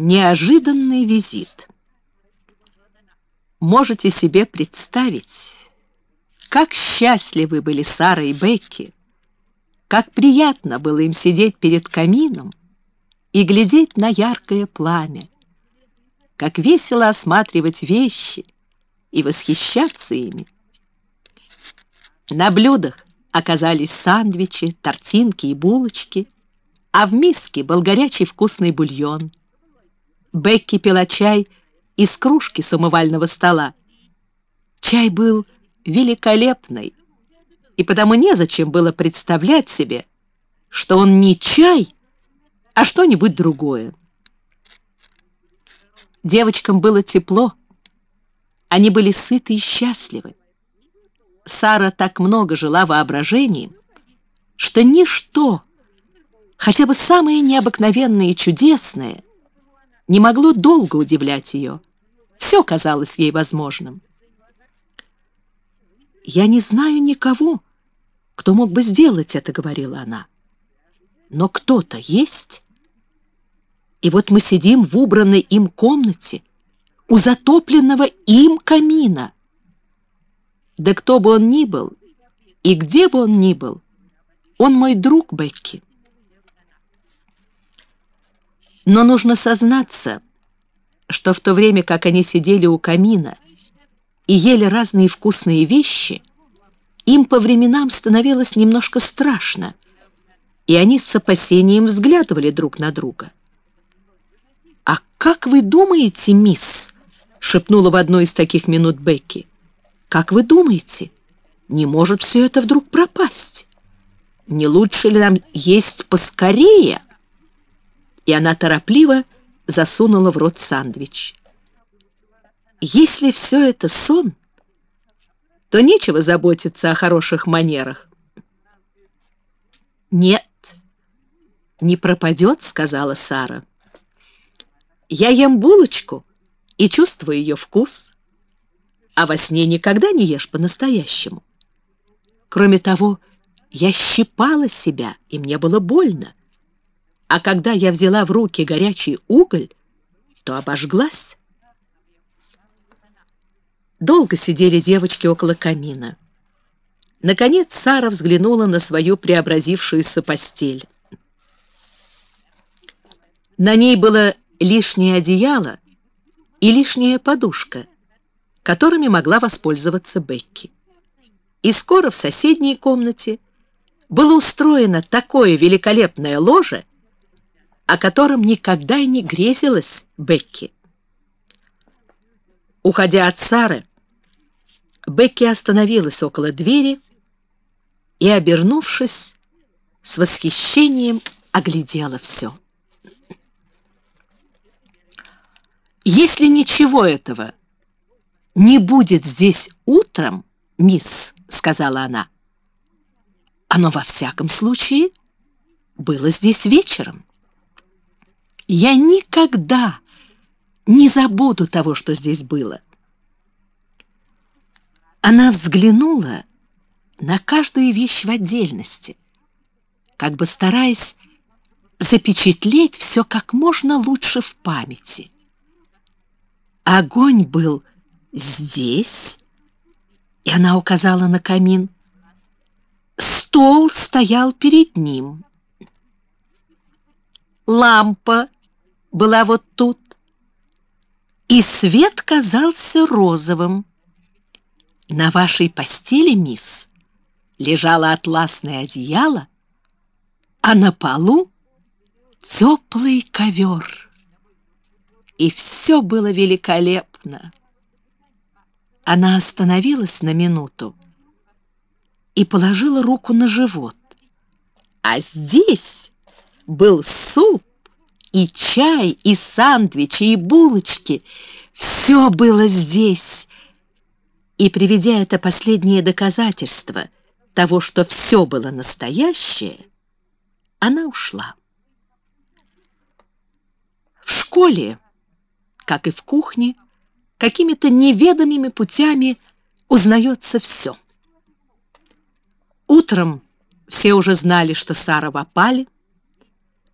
Неожиданный визит. Можете себе представить, как счастливы были Сара и Бекки, как приятно было им сидеть перед камином и глядеть на яркое пламя, как весело осматривать вещи и восхищаться ими. На блюдах оказались сандвичи, тортинки и булочки, а в миске был горячий вкусный бульон. Бекки пила чай из кружки с умывального стола. Чай был великолепный, и потому незачем было представлять себе, что он не чай, а что-нибудь другое. Девочкам было тепло, они были сыты и счастливы. Сара так много жила воображением, что ничто, хотя бы самое необыкновенное и чудесное, не могло долго удивлять ее. Все казалось ей возможным. «Я не знаю никого, кто мог бы сделать это», — говорила она. «Но кто-то есть. И вот мы сидим в убранной им комнате, у затопленного им камина. Да кто бы он ни был, и где бы он ни был, он мой друг Бекки. Но нужно сознаться, что в то время, как они сидели у камина и ели разные вкусные вещи, им по временам становилось немножко страшно, и они с опасением взглядывали друг на друга. «А как вы думаете, мисс?» — шепнула в одну из таких минут Бекки. «Как вы думаете, не может все это вдруг пропасть? Не лучше ли нам есть поскорее?» И она торопливо засунула в рот сандвич. Если все это сон, то нечего заботиться о хороших манерах. «Нет, не пропадет», — сказала Сара. «Я ем булочку и чувствую ее вкус, а во сне никогда не ешь по-настоящему. Кроме того, я щипала себя, и мне было больно а когда я взяла в руки горячий уголь, то обожглась. Долго сидели девочки около камина. Наконец Сара взглянула на свою преобразившуюся постель. На ней было лишнее одеяло и лишняя подушка, которыми могла воспользоваться Бекки. И скоро в соседней комнате было устроено такое великолепное ложе, о котором никогда и не грезилась Бекки. Уходя от Сары, Бекки остановилась около двери и, обернувшись, с восхищением оглядела все. «Если ничего этого не будет здесь утром, мисс», — сказала она, — «оно во всяком случае было здесь вечером». Я никогда не забуду того, что здесь было. Она взглянула на каждую вещь в отдельности, как бы стараясь запечатлеть все как можно лучше в памяти. Огонь был здесь, и она указала на камин. Стол стоял перед ним. Лампа была вот тут, и свет казался розовым. На вашей постели, мисс, лежало атласное одеяло, а на полу теплый ковер. И все было великолепно. Она остановилась на минуту и положила руку на живот. А здесь был суп, и чай, и сандвичи, и булочки. Все было здесь. И, приведя это последнее доказательство того, что все было настоящее, она ушла. В школе, как и в кухне, какими-то неведомыми путями узнается все. Утром все уже знали, что Сара в опале,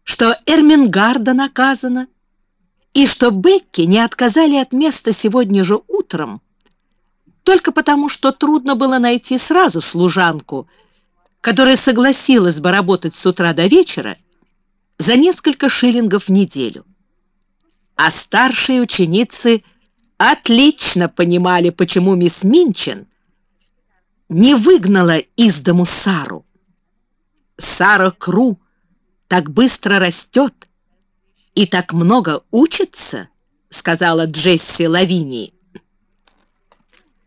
что Эрмингарда наказана, и что Бекки не отказали от места сегодня же утром, только потому, что трудно было найти сразу служанку, которая согласилась бы работать с утра до вечера за несколько шиллингов в неделю. А старшие ученицы отлично понимали, почему мисс Минчин не выгнала из дому Сару. Сара Кру так быстро растет и так много учится, сказала Джесси Лавинии,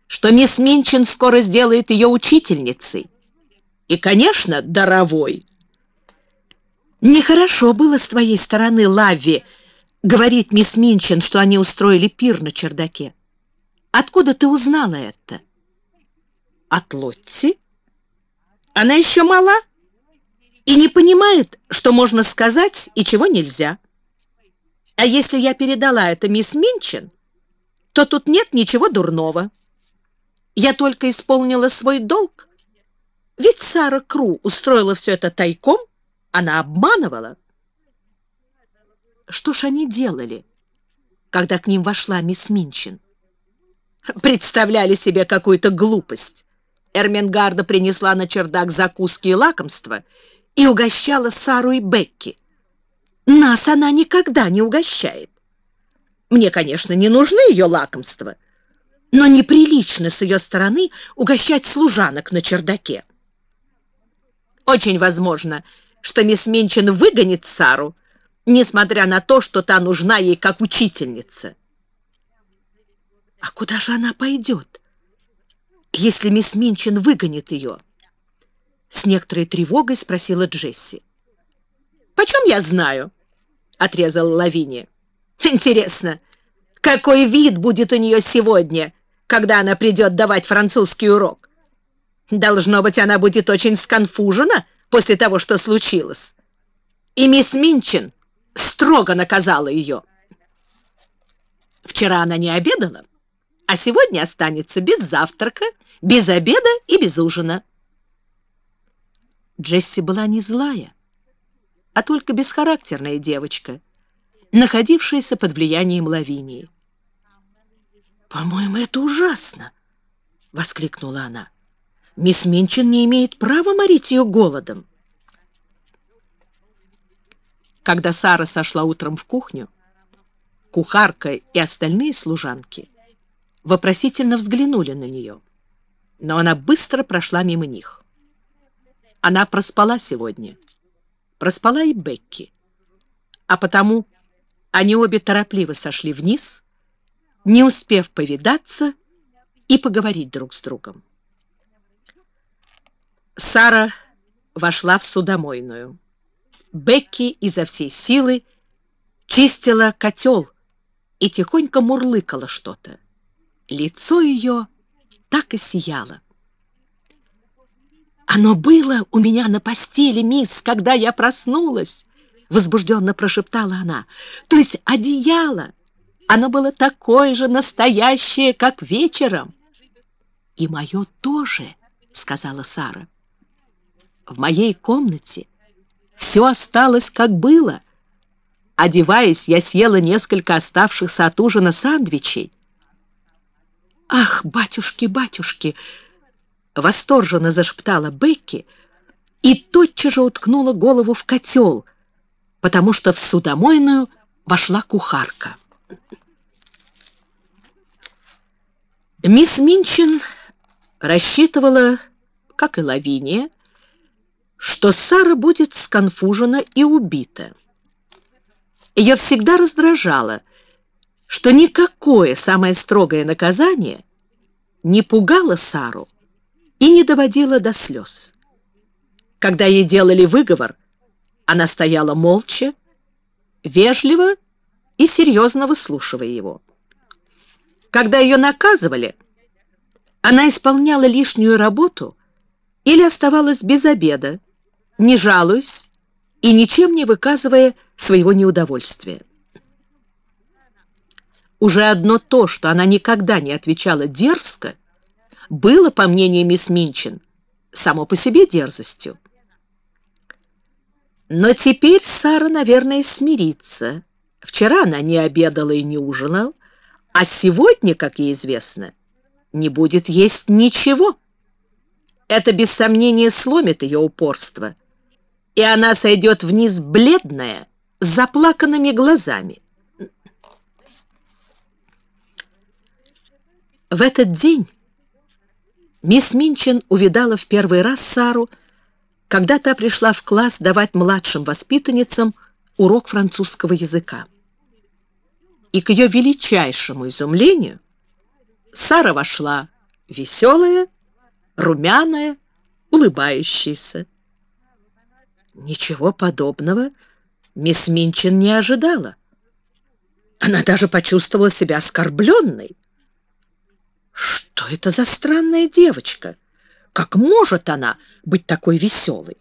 что мисс Минчин скоро сделает ее учительницей. И, конечно, даровой. Нехорошо было с твоей стороны, Лави, говорит мисс Минчин, что они устроили пир на чердаке. Откуда ты узнала это? От Лотти? Она еще мала и не понимает, что можно сказать и чего нельзя. А если я передала это мисс Минчин, то тут нет ничего дурного. Я только исполнила свой долг. Ведь Сара Кру устроила все это тайком, она обманывала. Что ж они делали, когда к ним вошла мисс Минчин? Представляли себе какую-то глупость. Эрмингарда принесла на чердак закуски и лакомства и угощала Сару и Бекки. Нас она никогда не угощает. Мне, конечно, не нужны ее лакомства, но неприлично с ее стороны угощать служанок на чердаке. Очень возможно, что мисс Минчин выгонит Сару, несмотря на то, что та нужна ей как учительница. А куда же она пойдет, если мисс Минчин выгонит ее? С некоторой тревогой спросила Джесси. «Почем я знаю?» — отрезала Лавиния. «Интересно, какой вид будет у нее сегодня, когда она придет давать французский урок? Должно быть, она будет очень сконфужена после того, что случилось. И мисс Минчин строго наказала ее. Вчера она не обедала, а сегодня останется без завтрака, без обеда и без ужина. Джесси была не злая, а только бесхарактерная девочка, находившаяся под влиянием Лавинии. «По-моему, это ужасно!» — воскликнула она. «Мисс Минчин не имеет права морить ее голодом». Когда Сара сошла утром в кухню, кухарка и остальные служанки вопросительно взглянули на нее, но она быстро прошла мимо них. Она проспала сегодня. Проспала и Бекки. А потому они обе торопливо сошли вниз, не успев повидаться и поговорить друг с другом. Сара вошла в судомойную. Бекки изо всей силы чистила котел и тихонько мурлыкала что-то. Лицо ее так и сияло. «Оно было у меня на постели, мисс, когда я проснулась!» Возбужденно прошептала она. «То есть одеяло! Оно было такое же настоящее, как вечером!» «И мое тоже!» — сказала Сара. «В моей комнате все осталось, как было. Одеваясь, я съела несколько оставшихся от ужина сандвичей. «Ах, батюшки, батюшки!» Восторженно зашептала Бекки и тотчас же уткнула голову в котел, потому что в судомойную вошла кухарка. Мисс Минчин рассчитывала, как и Лавиния, что Сара будет сконфужена и убита. Ее всегда раздражало, что никакое самое строгое наказание не пугало Сару и не доводило до слез. Когда ей делали выговор, она стояла молча, вежливо и серьезно выслушивая его. Когда ее наказывали, она исполняла лишнюю работу или оставалась без обеда, не жалуясь и ничем не выказывая своего неудовольствия. Уже одно то, что она никогда не отвечала дерзко, было, по мнению мисс Минчин, само по себе дерзостью. Но теперь Сара, наверное, смирится Вчера она не обедала и не ужинала, а сегодня, как ей известно, не будет есть ничего. Это без сомнения сломит ее упорство, и она сойдет вниз бледная, с заплаканными глазами. В этот день мисс Минчин увидала в первый раз Сару, когда та пришла в класс давать младшим воспитанницам урок французского языка. И к ее величайшему изумлению Сара вошла веселая, румяная, улыбающаяся. Ничего подобного мисс Минчин не ожидала. Она даже почувствовала себя оскорбленной. Что это за странная девочка? Как может она быть такой веселой?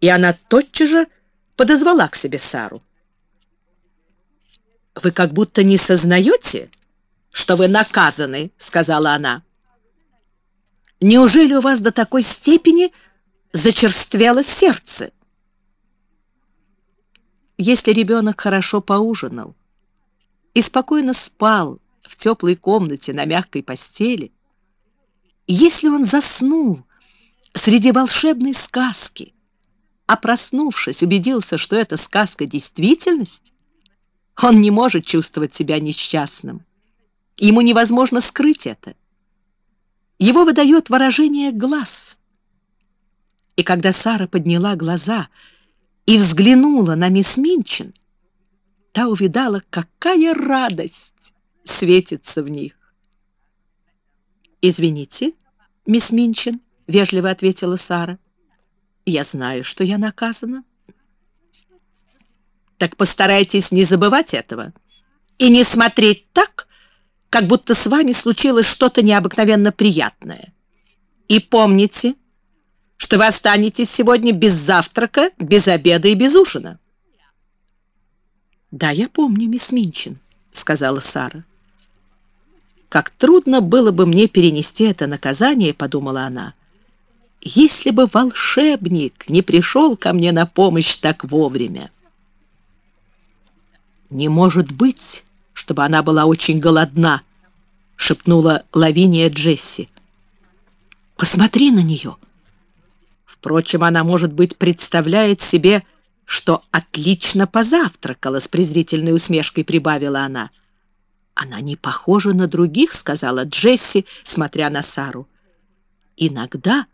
И она тотчас же подозвала к себе Сару. «Вы как будто не сознаете, что вы наказаны», — сказала она. «Неужели у вас до такой степени зачерствело сердце?» Если ребенок хорошо поужинал и спокойно спал в теплой комнате на мягкой постели, если он заснул среди волшебной сказки, а проснувшись, убедился, что эта сказка действительность, он не может чувствовать себя несчастным. Ему невозможно скрыть это. Его выдает выражение глаз. И когда Сара подняла глаза и взглянула на мисс Минчин, та увидала, какая радость светится в них. «Извините, мисс Минчин», — вежливо ответила Сара. Я знаю, что я наказана. Так постарайтесь не забывать этого и не смотреть так, как будто с вами случилось что-то необыкновенно приятное. И помните, что вы останетесь сегодня без завтрака, без обеда и без ужина. «Да, я помню, мисс Минчин», — сказала Сара. «Как трудно было бы мне перенести это наказание», — подумала она, — если бы волшебник не пришел ко мне на помощь так вовремя. «Не может быть, чтобы она была очень голодна», — шепнула Лавиния Джесси. «Посмотри на нее». Впрочем, она, может быть, представляет себе, что отлично позавтракала, с презрительной усмешкой прибавила она. «Она не похожа на других», — сказала Джесси, смотря на Сару. «Иногда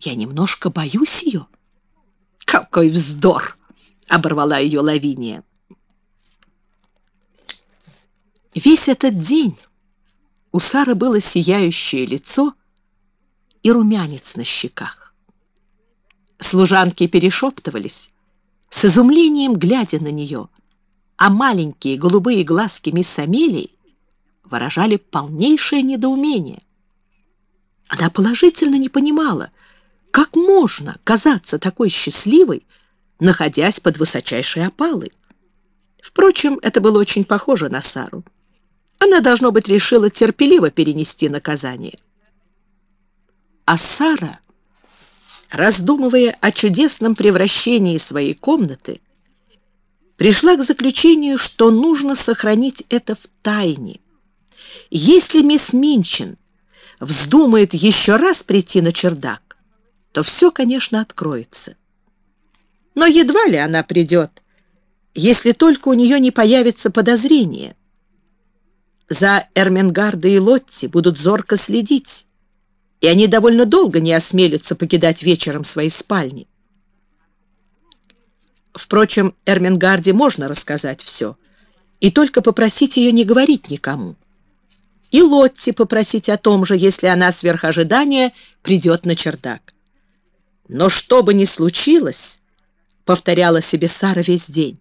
я немножко боюсь ее. Какой вздор! Оборвала ее Лавиния. Весь этот день у Сары было сияющее лицо и румянец на щеках. Служанки перешептывались, с изумлением глядя на нее, а маленькие голубые глазки мисс Амелии выражали полнейшее недоумение. Она положительно не понимала, как можно казаться такой счастливой, находясь под высочайшей опалой? Впрочем, это было очень похоже на Сару. Она, должно быть, решила терпеливо перенести наказание. А Сара, раздумывая о чудесном превращении своей комнаты, пришла к заключению, что нужно сохранить это в тайне. Если мисс Минчин вздумает еще раз прийти на чердак, то все, конечно, откроется. Но едва ли она придет, если только у нее не появится подозрение. За Эрмингардой и Лотти будут зорко следить, и они довольно долго не осмелятся покидать вечером свои спальни. Впрочем, Эрмингарде можно рассказать все, и только попросить ее не говорить никому. И Лотти попросить о том же, если она сверх ожидания придет на чердак. Но что бы ни случилось, повторяла себе Сара весь день,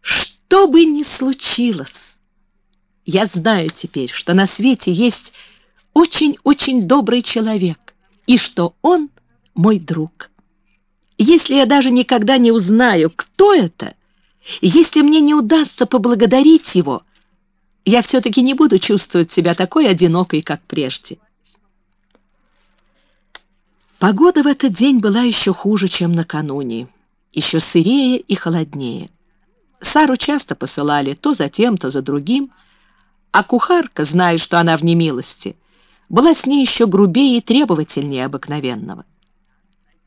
что бы ни случилось, я знаю теперь, что на свете есть очень-очень добрый человек, и что он мой друг. Если я даже никогда не узнаю, кто это, если мне не удастся поблагодарить его, я все-таки не буду чувствовать себя такой одинокой, как прежде. Погода в этот день была еще хуже, чем накануне, еще сырее и холоднее. Сару часто посылали то за тем, то за другим, а кухарка, зная, что она в немилости, была с ней еще грубее и требовательнее обыкновенного.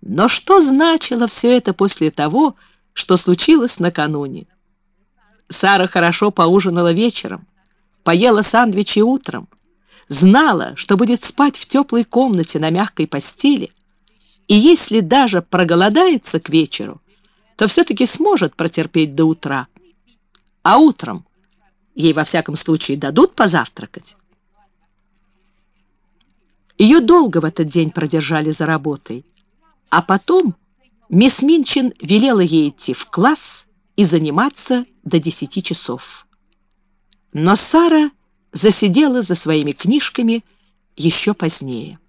Но что значило все это после того, что случилось накануне? Сара хорошо поужинала вечером, поела сандвичи утром, знала, что будет спать в теплой комнате на мягкой постели, и если даже проголодается к вечеру, то все-таки сможет протерпеть до утра. А утром ей во всяком случае дадут позавтракать. Ее долго в этот день продержали за работой, а потом мисс Минчин велела ей идти в класс и заниматься до десяти часов. Но Сара засидела за своими книжками еще позднее.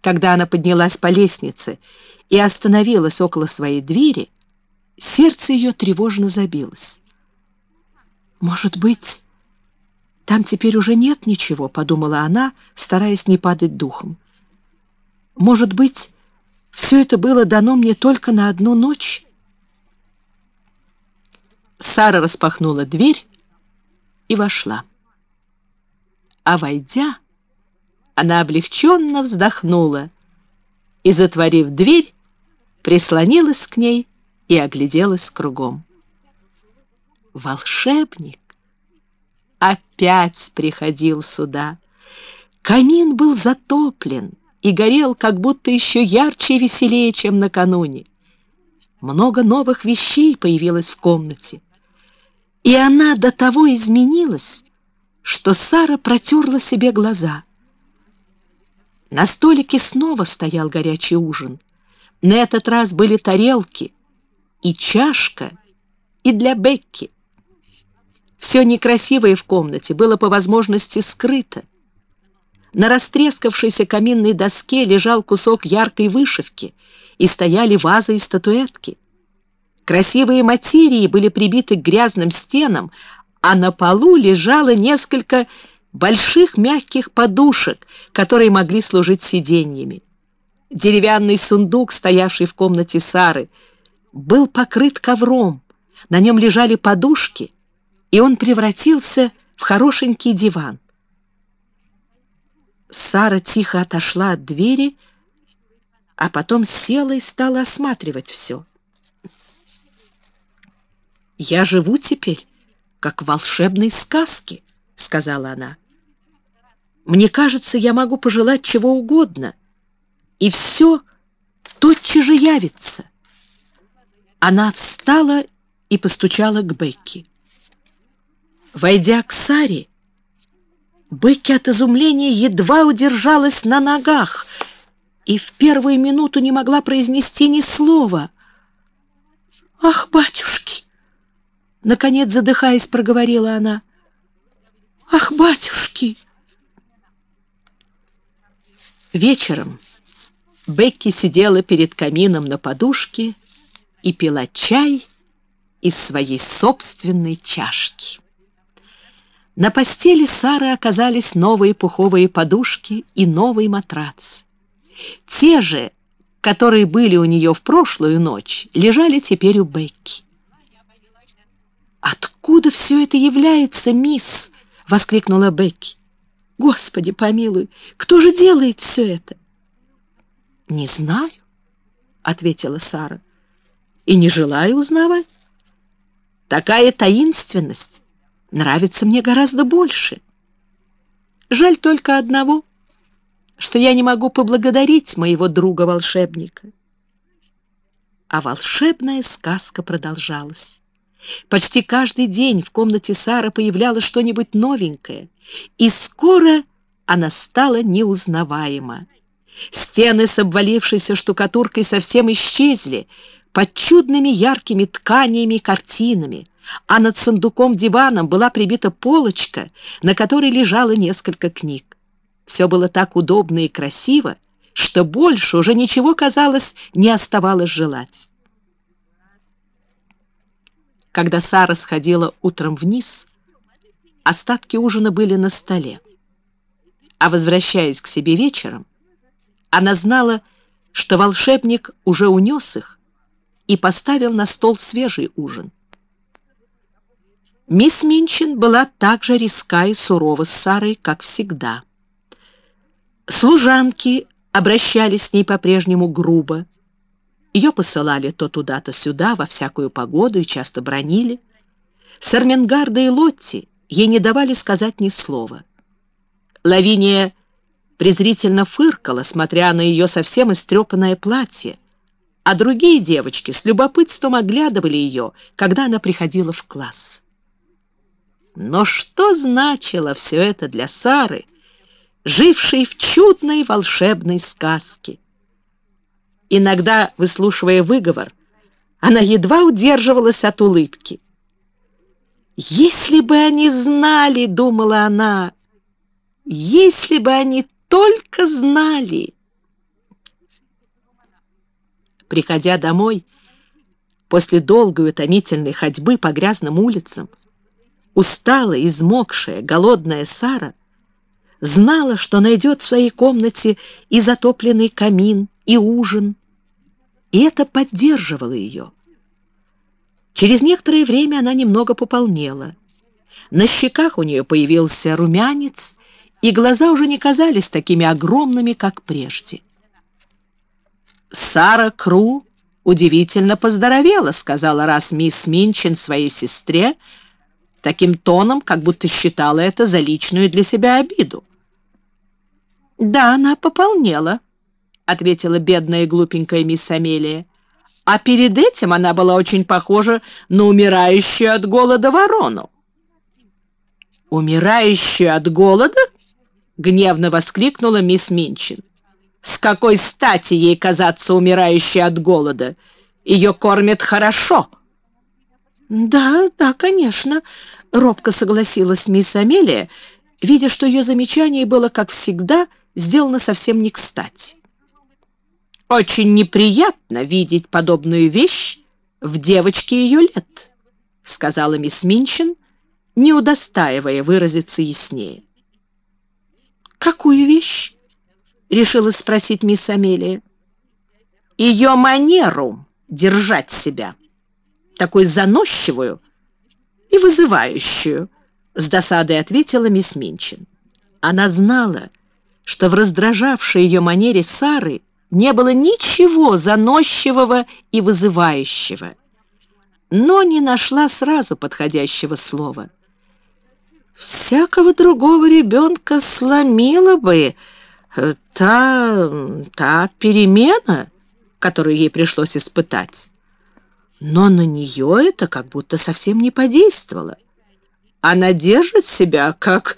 Когда она поднялась по лестнице и остановилась около своей двери, сердце ее тревожно забилось. «Может быть, там теперь уже нет ничего», — подумала она, стараясь не падать духом. «Может быть, все это было дано мне только на одну ночь?» Сара распахнула дверь и вошла. А войдя, она облегченно вздохнула и, затворив дверь, прислонилась к ней и огляделась кругом. Волшебник опять приходил сюда. Камин был затоплен и горел как будто еще ярче и веселее, чем накануне. Много новых вещей появилось в комнате, и она до того изменилась, что Сара протерла себе глаза. На столике снова стоял горячий ужин. На этот раз были тарелки и чашка, и для Бекки. Все некрасивое в комнате было по возможности скрыто. На растрескавшейся каминной доске лежал кусок яркой вышивки, и стояли вазы и статуэтки. Красивые материи были прибиты к грязным стенам, а на полу лежало несколько больших мягких подушек, которые могли служить сиденьями. Деревянный сундук, стоявший в комнате Сары, был покрыт ковром, на нем лежали подушки, и он превратился в хорошенький диван. Сара тихо отошла от двери, а потом села и стала осматривать все. «Я живу теперь, как в волшебной сказке», — сказала она. «Мне кажется, я могу пожелать чего угодно, и все тотчас же явится». Она встала и постучала к Бекки. Войдя к Саре, Бекки от изумления едва удержалась на ногах и в первую минуту не могла произнести ни слова. «Ах, батюшки!» Наконец, задыхаясь, проговорила она. «Ах, батюшки!» Вечером Бекки сидела перед камином на подушке и пила чай из своей собственной чашки. На постели Сары оказались новые пуховые подушки и новый матрац. Те же, которые были у нее в прошлую ночь, лежали теперь у Бекки. «Откуда все это является, мисс?» — воскликнула Бекки. «Господи, помилуй, кто же делает все это?» «Не знаю», — ответила Сара, — «и не желаю узнавать. Такая таинственность нравится мне гораздо больше. Жаль только одного, что я не могу поблагодарить моего друга-волшебника. А волшебная сказка продолжалась. Почти каждый день в комнате Сары появлялось что-нибудь новенькое, и скоро она стала неузнаваема. Стены с обвалившейся штукатуркой совсем исчезли под чудными яркими тканиями и картинами, а над сундуком-диваном была прибита полочка, на которой лежало несколько книг. Все было так удобно и красиво, что больше уже ничего, казалось, не оставалось желать. Когда Сара сходила утром вниз, остатки ужина были на столе. А возвращаясь к себе вечером, она знала, что волшебник уже унес их и поставил на стол свежий ужин. Мисс Минчин была так же резка и сурова с Сарой, как всегда. Служанки обращались с ней по-прежнему грубо. Ее посылали то туда, то сюда, во всякую погоду и часто бронили. Сарменгарда и Лотти ей не давали сказать ни слова. Лавиния презрительно фыркала, смотря на ее совсем истрепанное платье, а другие девочки с любопытством оглядывали ее, когда она приходила в класс. Но что значило все это для Сары, жившей в чудной волшебной сказке? Иногда, выслушивая выговор, она едва удерживалась от улыбки. «Если бы они знали, — думала она, — если бы они только знали!» Приходя домой, после долгой утомительной ходьбы по грязным улицам, усталая, измокшая, голодная Сара знала, что найдет в своей комнате и затопленный камин, и ужин, и это поддерживало ее. Через некоторое время она немного пополнела. На щеках у нее появился румянец, и глаза уже не казались такими огромными, как прежде. «Сара Кру удивительно поздоровела», — сказала раз мисс Минчин своей сестре, таким тоном, как будто считала это за личную для себя обиду. «Да, она пополнела», — ответила бедная и глупенькая мисс Амелия. «А перед этим она была очень похожа на умирающую от голода ворону». «Умирающую от голода?» — гневно воскликнула мисс Минчин. С какой стати ей казаться умирающей от голода? Ее кормят хорошо. Да, да, конечно, робко согласилась мисс Амелия, видя, что ее замечание было, как всегда, сделано совсем не кстати. Очень неприятно видеть подобную вещь в девочке ее лет, сказала мисс Минчин, не удостаивая выразиться яснее. «Какую вещь?» — решила спросить мисс Амелия. «Ее манеру держать себя, такой заносчивую и вызывающую», — с досадой ответила мисс Минчин. Она знала, что в раздражавшей ее манере Сары не было ничего заносчивого и вызывающего, но не нашла сразу подходящего слова. «Всякого другого ребенка сломила бы», Э, та, та перемена, которую ей пришлось испытать. Но на нее это как будто совсем не подействовало. Она держит себя, как,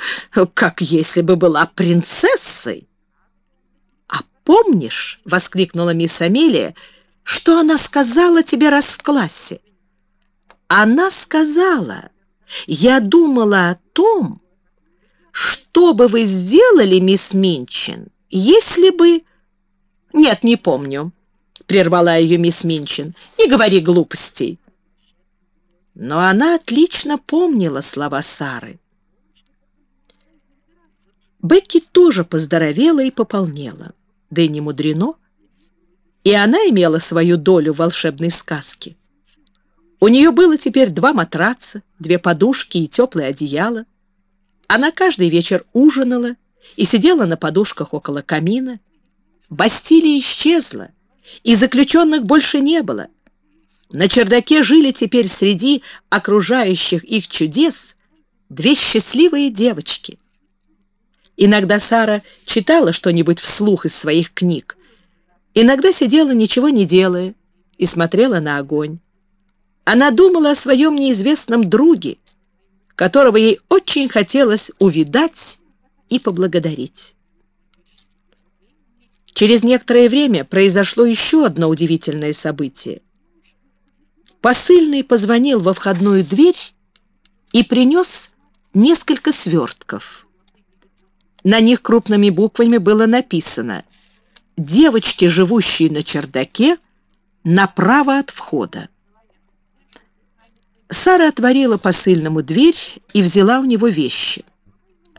как если бы была принцессой. «А помнишь, — воскликнула мисс Амелия, — что она сказала тебе раз в классе? Она сказала, я думала о том, что бы вы сделали, мисс Минчин, если бы... Нет, не помню, прервала ее мисс Минчин. Не говори глупостей. Но она отлично помнила слова Сары. Бекки тоже поздоровела и пополнела. Да и не мудрено. И она имела свою долю волшебной сказки. У нее было теперь два матраца, две подушки и теплое одеяло. Она каждый вечер ужинала и сидела на подушках около камина. Бастилия исчезла, и заключенных больше не было. На чердаке жили теперь среди окружающих их чудес две счастливые девочки. Иногда Сара читала что-нибудь вслух из своих книг, иногда сидела, ничего не делая, и смотрела на огонь. Она думала о своем неизвестном друге, которого ей очень хотелось увидать и поблагодарить. Через некоторое время произошло еще одно удивительное событие. Посыльный позвонил во входную дверь и принес несколько свертков. На них крупными буквами было написано «Девочки, живущие на чердаке, направо от входа». Сара отворила посыльному дверь и взяла у него вещи.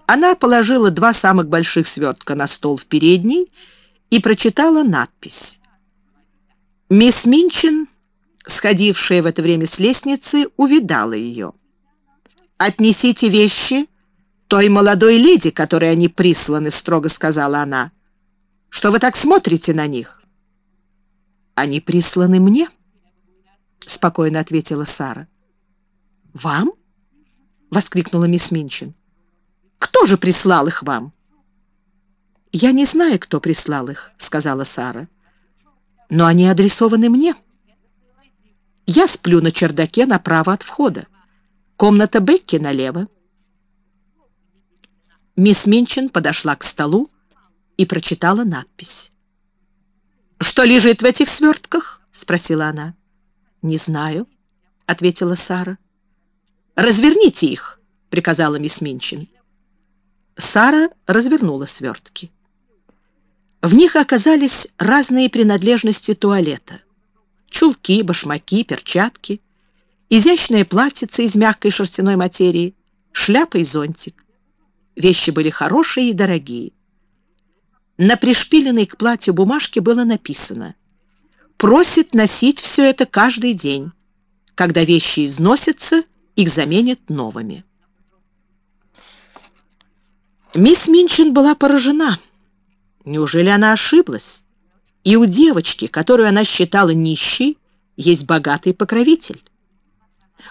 Она положила два самых больших свертка на стол в передней и прочитала надпись. Мисс Минчин, сходившая в это время с лестницы, увидала ее. «Отнесите вещи той молодой леди, которой они присланы», — строго сказала она. «Что вы так смотрите на них?» «Они присланы мне», — спокойно ответила Сара. «Вам?» — воскликнула мисс Минчин. «Кто же прислал их вам?» «Я не знаю, кто прислал их», — сказала Сара. «Но они адресованы мне. Я сплю на чердаке направо от входа. Комната Бекки налево». Мисс Минчин подошла к столу и прочитала надпись. «Что лежит в этих свертках?» — спросила она. «Не знаю», — ответила Сара. «Разверните их», — приказала мисс Минчин. Сара развернула свертки. В них оказались разные принадлежности туалета. Чулки, башмаки, перчатки, изящное платьице из мягкой шерстяной материи, шляпа и зонтик. Вещи были хорошие и дорогие. На пришпиленной к платью бумажке было написано «Просит носить все это каждый день. Когда вещи износятся, их заменят новыми». Мисс Минчин была поражена. Неужели она ошиблась? И у девочки, которую она считала нищей, есть богатый покровитель.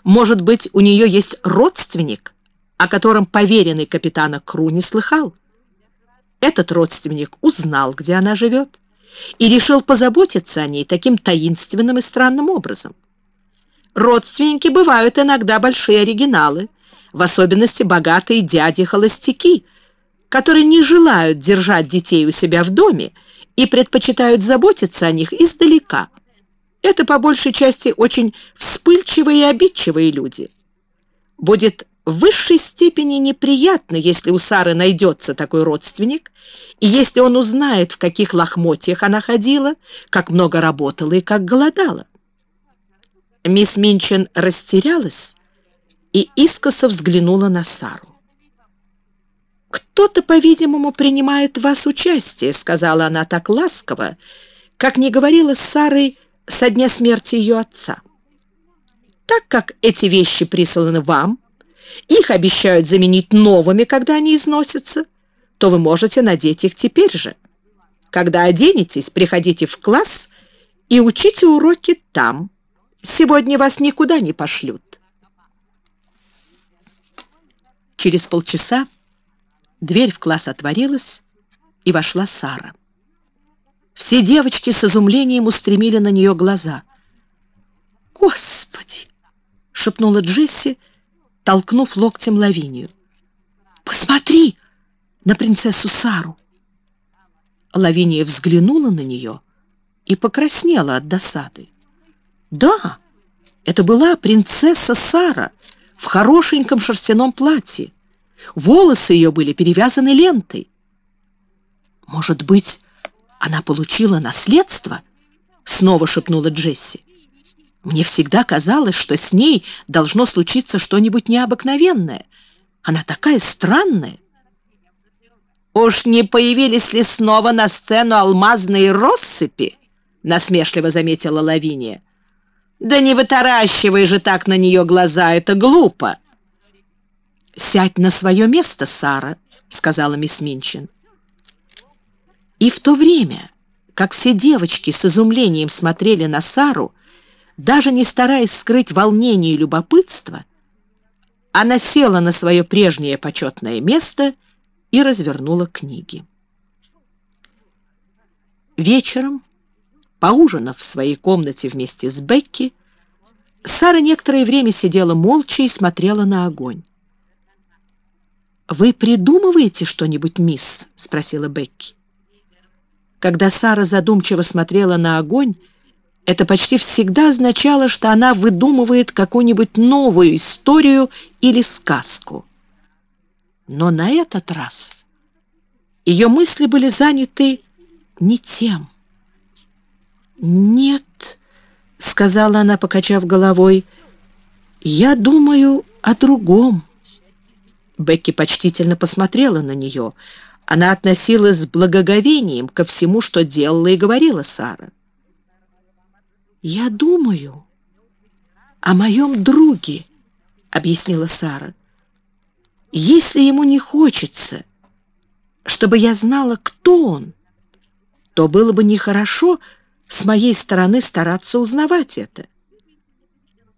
Может быть, у нее есть родственник, о котором поверенный капитана Кру не слыхал. Этот родственник узнал, где она живет, и решил позаботиться о ней таким таинственным и странным образом. Родственники бывают иногда большие оригиналы, в особенности богатые дяди-холостяки — которые не желают держать детей у себя в доме и предпочитают заботиться о них издалека. Это по большей части очень вспыльчивые и обидчивые люди. Будет в высшей степени неприятно, если у Сары найдется такой родственник, и если он узнает, в каких лохмотьях она ходила, как много работала и как голодала. Мисс Минчин растерялась и искоса взглянула на Сару. «Кто-то, по-видимому, принимает в вас участие», — сказала она так ласково, как не говорила с Сарой со дня смерти ее отца. «Так как эти вещи присланы вам, их обещают заменить новыми, когда они износятся, то вы можете надеть их теперь же. Когда оденетесь, приходите в класс и учите уроки там. Сегодня вас никуда не пошлют». Через полчаса Дверь в класс отворилась, и вошла Сара. Все девочки с изумлением устремили на нее глаза. «Господи!» — шепнула Джесси, толкнув локтем Лавинию. «Посмотри на принцессу Сару!» Лавиния взглянула на нее и покраснела от досады. «Да, это была принцесса Сара в хорошеньком шерстяном платье. Волосы ее были перевязаны лентой. «Может быть, она получила наследство?» — снова шепнула Джесси. «Мне всегда казалось, что с ней должно случиться что-нибудь необыкновенное. Она такая странная». «Уж не появились ли снова на сцену алмазные россыпи?» — насмешливо заметила Лавиния. «Да не вытаращивай же так на нее глаза, это глупо!» «Сядь на свое место, Сара», — сказала мисс Минчин. И в то время, как все девочки с изумлением смотрели на Сару, даже не стараясь скрыть волнение и любопытство, она села на свое прежнее почетное место и развернула книги. Вечером, поужинав в своей комнате вместе с Бекки, Сара некоторое время сидела молча и смотрела на огонь. «Вы придумываете что-нибудь, мисс?» — спросила Бекки. Когда Сара задумчиво смотрела на огонь, это почти всегда означало, что она выдумывает какую-нибудь новую историю или сказку. Но на этот раз ее мысли были заняты не тем. «Нет», — сказала она, покачав головой, — «я думаю о другом». Бекки почтительно посмотрела на нее. Она относилась с благоговением ко всему, что делала и говорила Сара. «Я думаю о моем друге», — объяснила Сара. Если ему не хочется, чтобы я знала, кто он, то было бы нехорошо с моей стороны стараться узнавать это.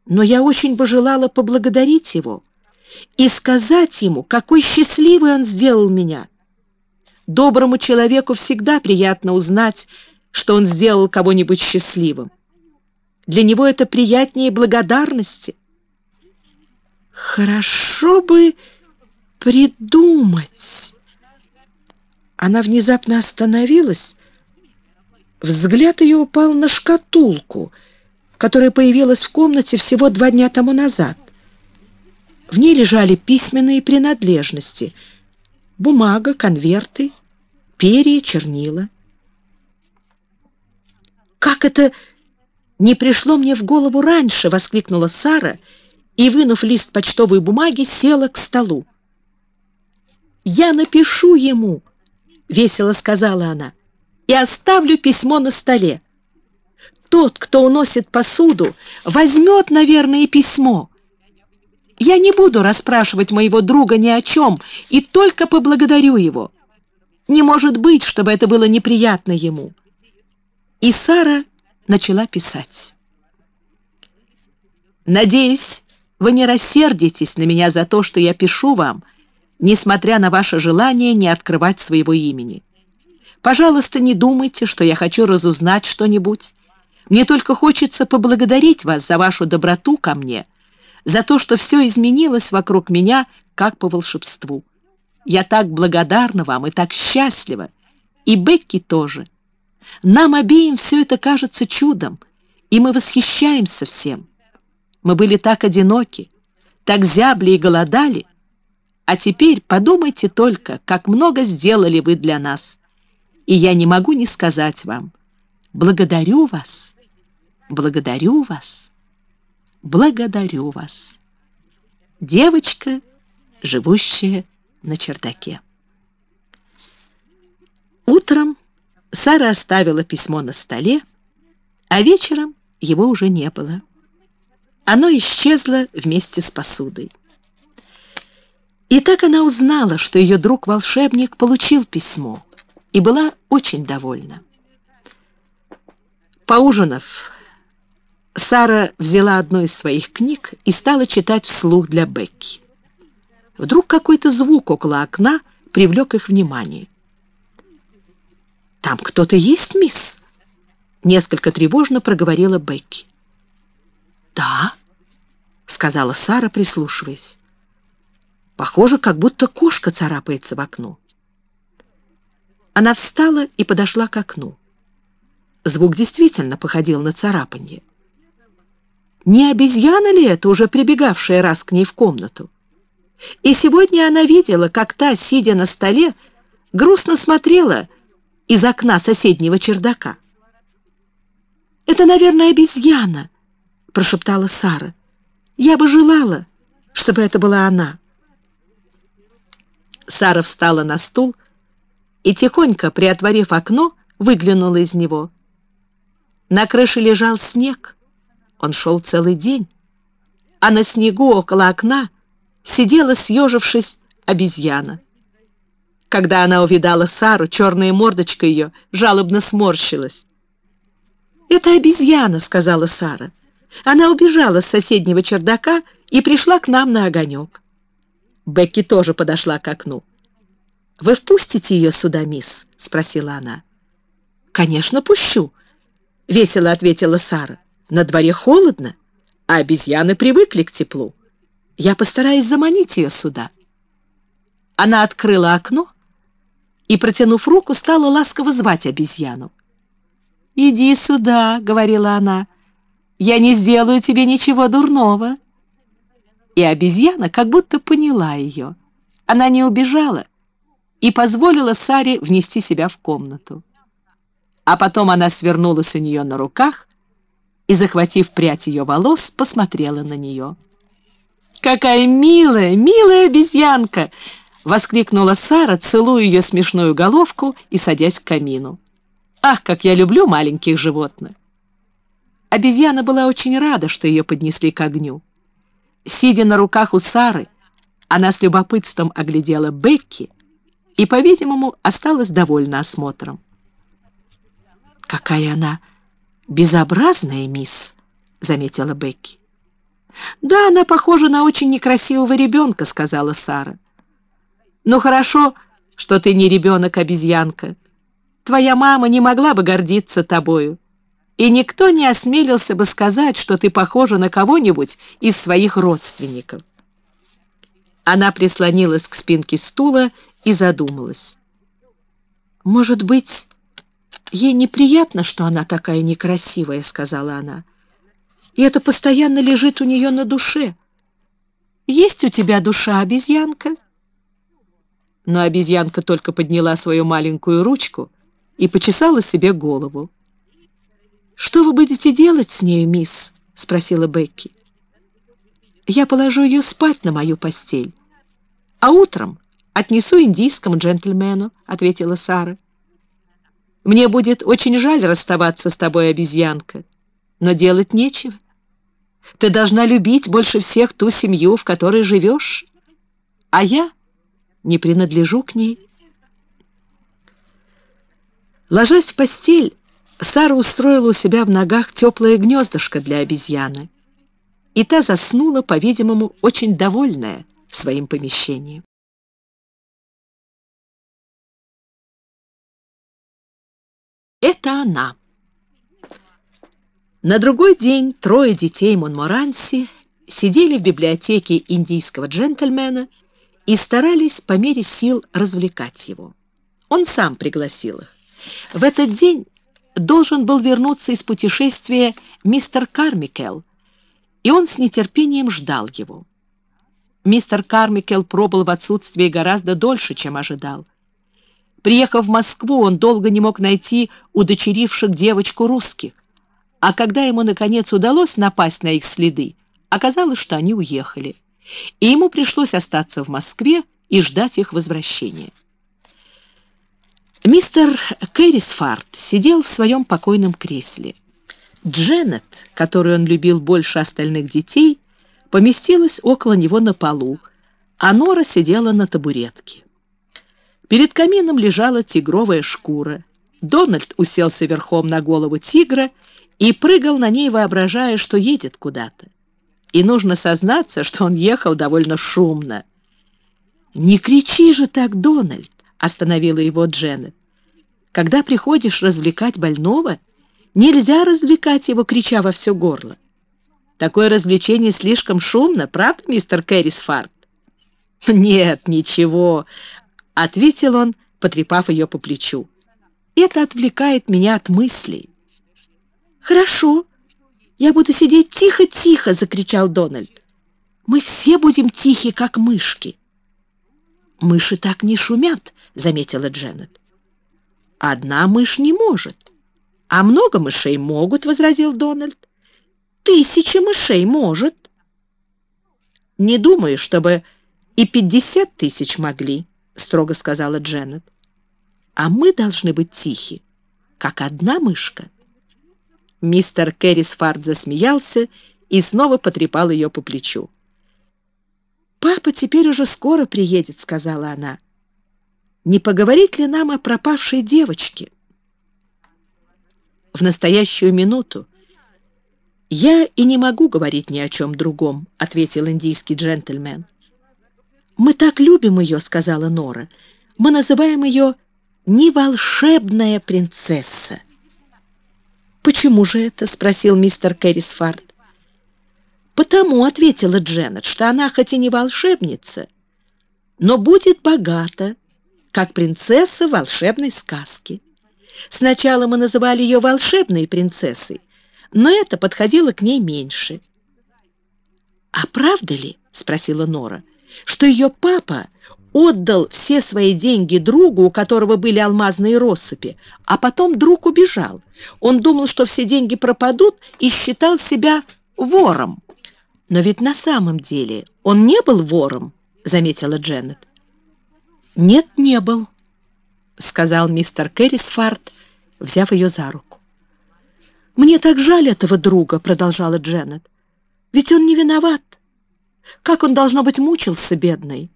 Но я очень бы желала поблагодарить его и сказать ему, какой счастливый он сделал меня. Доброму человеку всегда приятно узнать, что он сделал кого-нибудь счастливым. Для него это приятнее благодарности. Хорошо бы придумать. Она внезапно остановилась. Взгляд ее упал на шкатулку, которая появилась в комнате всего два дня тому назад. В ней лежали письменные принадлежности. Бумага, конверты, перья, чернила. «Как это не пришло мне в голову раньше!» — воскликнула Сара и, вынув лист почтовой бумаги, села к столу. «Я напишу ему», — весело сказала она, — «и оставлю письмо на столе. Тот, кто уносит посуду, возьмет, наверное, письмо. Я не буду расспрашивать моего друга ни о чем и только поблагодарю его. Не может быть, чтобы это было неприятно ему». И Сара начала писать. «Надеюсь, вы не рассердитесь на меня за то, что я пишу вам, — несмотря на ваше желание не открывать своего имени. Пожалуйста, не думайте, что я хочу разузнать что-нибудь. Мне только хочется поблагодарить вас за вашу доброту ко мне, за то, что все изменилось вокруг меня, как по волшебству. Я так благодарна вам и так счастлива, и Бекки тоже. Нам обеим все это кажется чудом, и мы восхищаемся всем. Мы были так одиноки, так зябли и голодали, а теперь подумайте только, как много сделали вы для нас. И я не могу не сказать вам. Благодарю вас, благодарю вас, благодарю вас. Девочка, живущая на чердаке. Утром Сара оставила письмо на столе, а вечером его уже не было. Оно исчезло вместе с посудой. И так она узнала, что ее друг-волшебник получил письмо, и была очень довольна. Поужинав, Сара взяла одну из своих книг и стала читать вслух для Бекки. Вдруг какой-то звук около окна привлек их внимание. «Там кто-то есть, мисс?» Несколько тревожно проговорила Бекки. «Да», — сказала Сара, прислушиваясь. Похоже, как будто кошка царапается в окно. Она встала и подошла к окну. Звук действительно походил на царапанье. Не обезьяна ли это, уже прибегавшая раз к ней в комнату? И сегодня она видела, как та, сидя на столе, грустно смотрела из окна соседнего чердака. «Это, наверное, обезьяна», — прошептала Сара. «Я бы желала, чтобы это была она». Сара встала на стул и, тихонько приотворив окно, выглянула из него. На крыше лежал снег. Он шел целый день. А на снегу около окна сидела, съежившись, обезьяна. Когда она увидала Сару, черная мордочка ее жалобно сморщилась. «Это обезьяна», — сказала Сара. «Она убежала с соседнего чердака и пришла к нам на огонек». Бекки тоже подошла к окну. «Вы впустите ее сюда, мисс?» — спросила она. «Конечно, пущу», — весело ответила Сара. «На дворе холодно, а обезьяны привыкли к теплу. Я постараюсь заманить ее сюда». Она открыла окно и, протянув руку, стала ласково звать обезьяну. «Иди сюда», — говорила она, — «я не сделаю тебе ничего дурного» и обезьяна как будто поняла ее. Она не убежала и позволила Саре внести себя в комнату. А потом она свернулась у нее на руках и, захватив прядь ее волос, посмотрела на нее. «Какая милая, милая обезьянка!» — воскликнула Сара, целуя ее смешную головку и садясь к камину. «Ах, как я люблю маленьких животных!» Обезьяна была очень рада, что ее поднесли к огню. Сидя на руках у Сары, Она с любопытством оглядела Бекки и, по-видимому, осталась довольна осмотром. «Какая она безобразная, мисс!» — заметила Бекки. «Да, она похожа на очень некрасивого ребенка», — сказала Сара. «Ну хорошо, что ты не ребенок-обезьянка. Твоя мама не могла бы гордиться тобою, и никто не осмелился бы сказать, что ты похожа на кого-нибудь из своих родственников». Она прислонилась к спинке стула и задумалась. «Может быть, ей неприятно, что она такая некрасивая», — сказала она и это постоянно лежит у нее на душе. Есть у тебя душа, обезьянка?» Но обезьянка только подняла свою маленькую ручку и почесала себе голову. «Что вы будете делать с нею, мисс?» — спросила Бекки. «Я положу ее спать на мою постель, а утром отнесу индийскому джентльмену», — ответила Сара. «Мне будет очень жаль расставаться с тобой, обезьянка, но делать нечего. Ты должна любить больше всех ту семью, в которой живешь, а я не принадлежу к ней. Ложась в постель, Сара устроила у себя в ногах теплое гнездышко для обезьяны, и та заснула, по-видимому, очень довольная своим помещением. Это она. На другой день трое детей Монморанси сидели в библиотеке индийского джентльмена и старались по мере сил развлекать его. Он сам пригласил их. В этот день должен был вернуться из путешествия мистер Кармикел, и он с нетерпением ждал его. Мистер Кармикел пробыл в отсутствии гораздо дольше, чем ожидал. Приехав в Москву, он долго не мог найти удочеривших девочку русских. А когда ему, наконец, удалось напасть на их следы, оказалось, что они уехали, и ему пришлось остаться в Москве и ждать их возвращения. Мистер Кэррисфард сидел в своем покойном кресле. Дженнет, которую он любил больше остальных детей, поместилась около него на полу, а Нора сидела на табуретке. Перед камином лежала тигровая шкура. Дональд уселся верхом на голову тигра и прыгал на ней, воображая, что едет куда-то. И нужно сознаться, что он ехал довольно шумно. «Не кричи же так, Дональд!» — остановила его Дженнет. «Когда приходишь развлекать больного, нельзя развлекать его, крича во все горло. Такое развлечение слишком шумно, правда, мистер Кэррисфард?» «Нет, ничего», — ответил он, потрепав ее по плечу. «Это отвлекает меня от мыслей. «Хорошо, я буду сидеть тихо-тихо!» — закричал Дональд. «Мы все будем тихи, как мышки!» «Мыши так не шумят», — заметила Дженнет. «Одна мышь не может». «А много мышей могут», — возразил Дональд. «Тысяча мышей может». «Не думаю, чтобы и пятьдесят тысяч могли», — строго сказала Дженнет. «А мы должны быть тихи, как одна мышка». Мистер Кэррисфард засмеялся и снова потрепал ее по плечу. «Папа теперь уже скоро приедет», — сказала она. «Не поговорить ли нам о пропавшей девочке?» «В настоящую минуту я и не могу говорить ни о чем другом», — ответил индийский джентльмен. «Мы так любим ее», — сказала Нора. «Мы называем ее «не волшебная принцесса». «Почему же это?» — спросил мистер Кэррисфард. «Потому», — ответила Дженнет, — «что она хоть и не волшебница, но будет богата, как принцесса волшебной сказки. Сначала мы называли ее волшебной принцессой, но это подходило к ней меньше». «А правда ли?» — спросила Нора, — что ее папа отдал все свои деньги другу, у которого были алмазные россыпи, а потом друг убежал. Он думал, что все деньги пропадут и считал себя вором. Но ведь на самом деле он не был вором, заметила Дженнет. Нет, не был, сказал мистер Кэррисфард, взяв ее за руку. «Мне так жаль этого друга», — продолжала Дженнет. «Ведь он не виноват. Как он, должно быть, мучился, бедный!»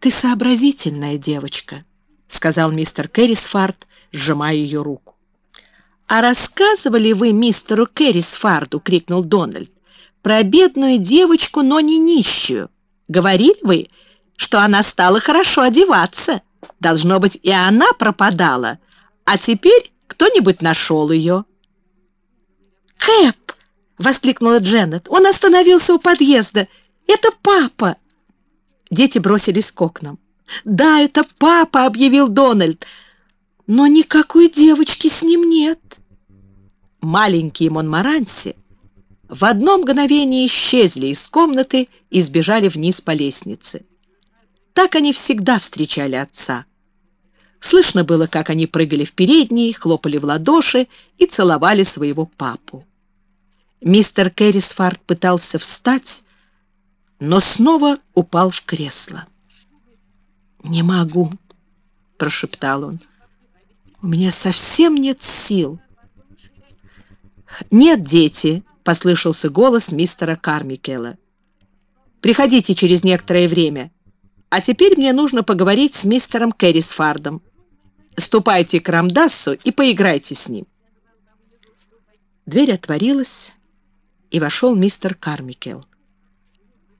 «Ты сообразительная девочка», — сказал мистер Кэррисфард, сжимая ее руку. «А рассказывали вы мистеру Кэррисфарду?» — крикнул Дональд. «Про бедную девочку, но не нищую. Говорили вы, что она стала хорошо одеваться. Должно быть, и она пропадала, а теперь кто-нибудь нашел ее». «Кэп!» — воскликнула Дженнет. «Он остановился у подъезда. Это папа!» Дети бросились к окнам. «Да, это папа!» — объявил Дональд. «Но никакой девочки с ним нет». Маленькие Монмаранси в одно мгновение исчезли из комнаты и сбежали вниз по лестнице. Так они всегда встречали отца. Слышно было, как они прыгали в передней, хлопали в ладоши и целовали своего папу. Мистер Кэррисфард пытался встать, но снова упал в кресло. «Не могу», — прошептал он. «У меня совсем нет сил». «Нет, дети», — послышался голос мистера Кармикела. «Приходите через некоторое время. А теперь мне нужно поговорить с мистером Кэррисфардом. Ступайте к Рамдассу и поиграйте с ним». Дверь отворилась, и вошел мистер Кармикел.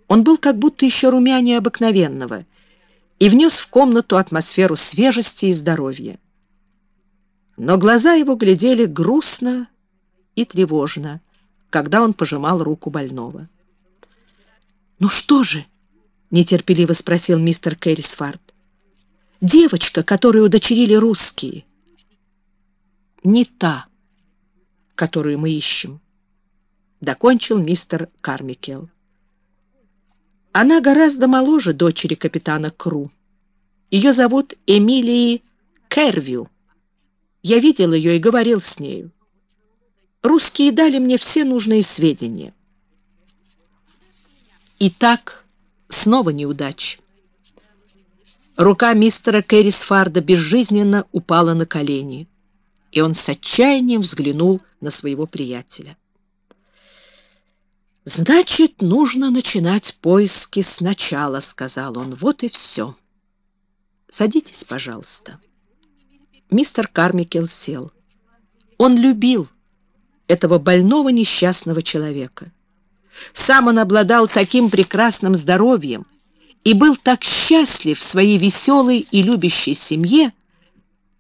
Он был как будто еще румянее обыкновенного и внес в комнату атмосферу свежести и здоровья. Но глаза его глядели грустно и тревожно, когда он пожимал руку больного. «Ну что же?» — нетерпеливо спросил мистер Кэррисфард. «Девочка, которую удочерили русские». «Не та, которую мы ищем докончил мистер Кармикел. Она гораздо моложе дочери капитана Кру. Ее зовут Эмилии Кервью. Я видел ее и говорил с нею. Русские дали мне все нужные сведения. Итак, снова неудача. Рука мистера Кэррисфарда безжизненно упала на колени, и он с отчаянием взглянул на своего приятеля. «Значит, нужно начинать поиски сначала», — сказал он. «Вот и все. Садитесь, пожалуйста». Мистер Кармикел сел. Он любил этого больного несчастного человека. Сам он обладал таким прекрасным здоровьем и был так счастлив в своей веселой и любящей семье,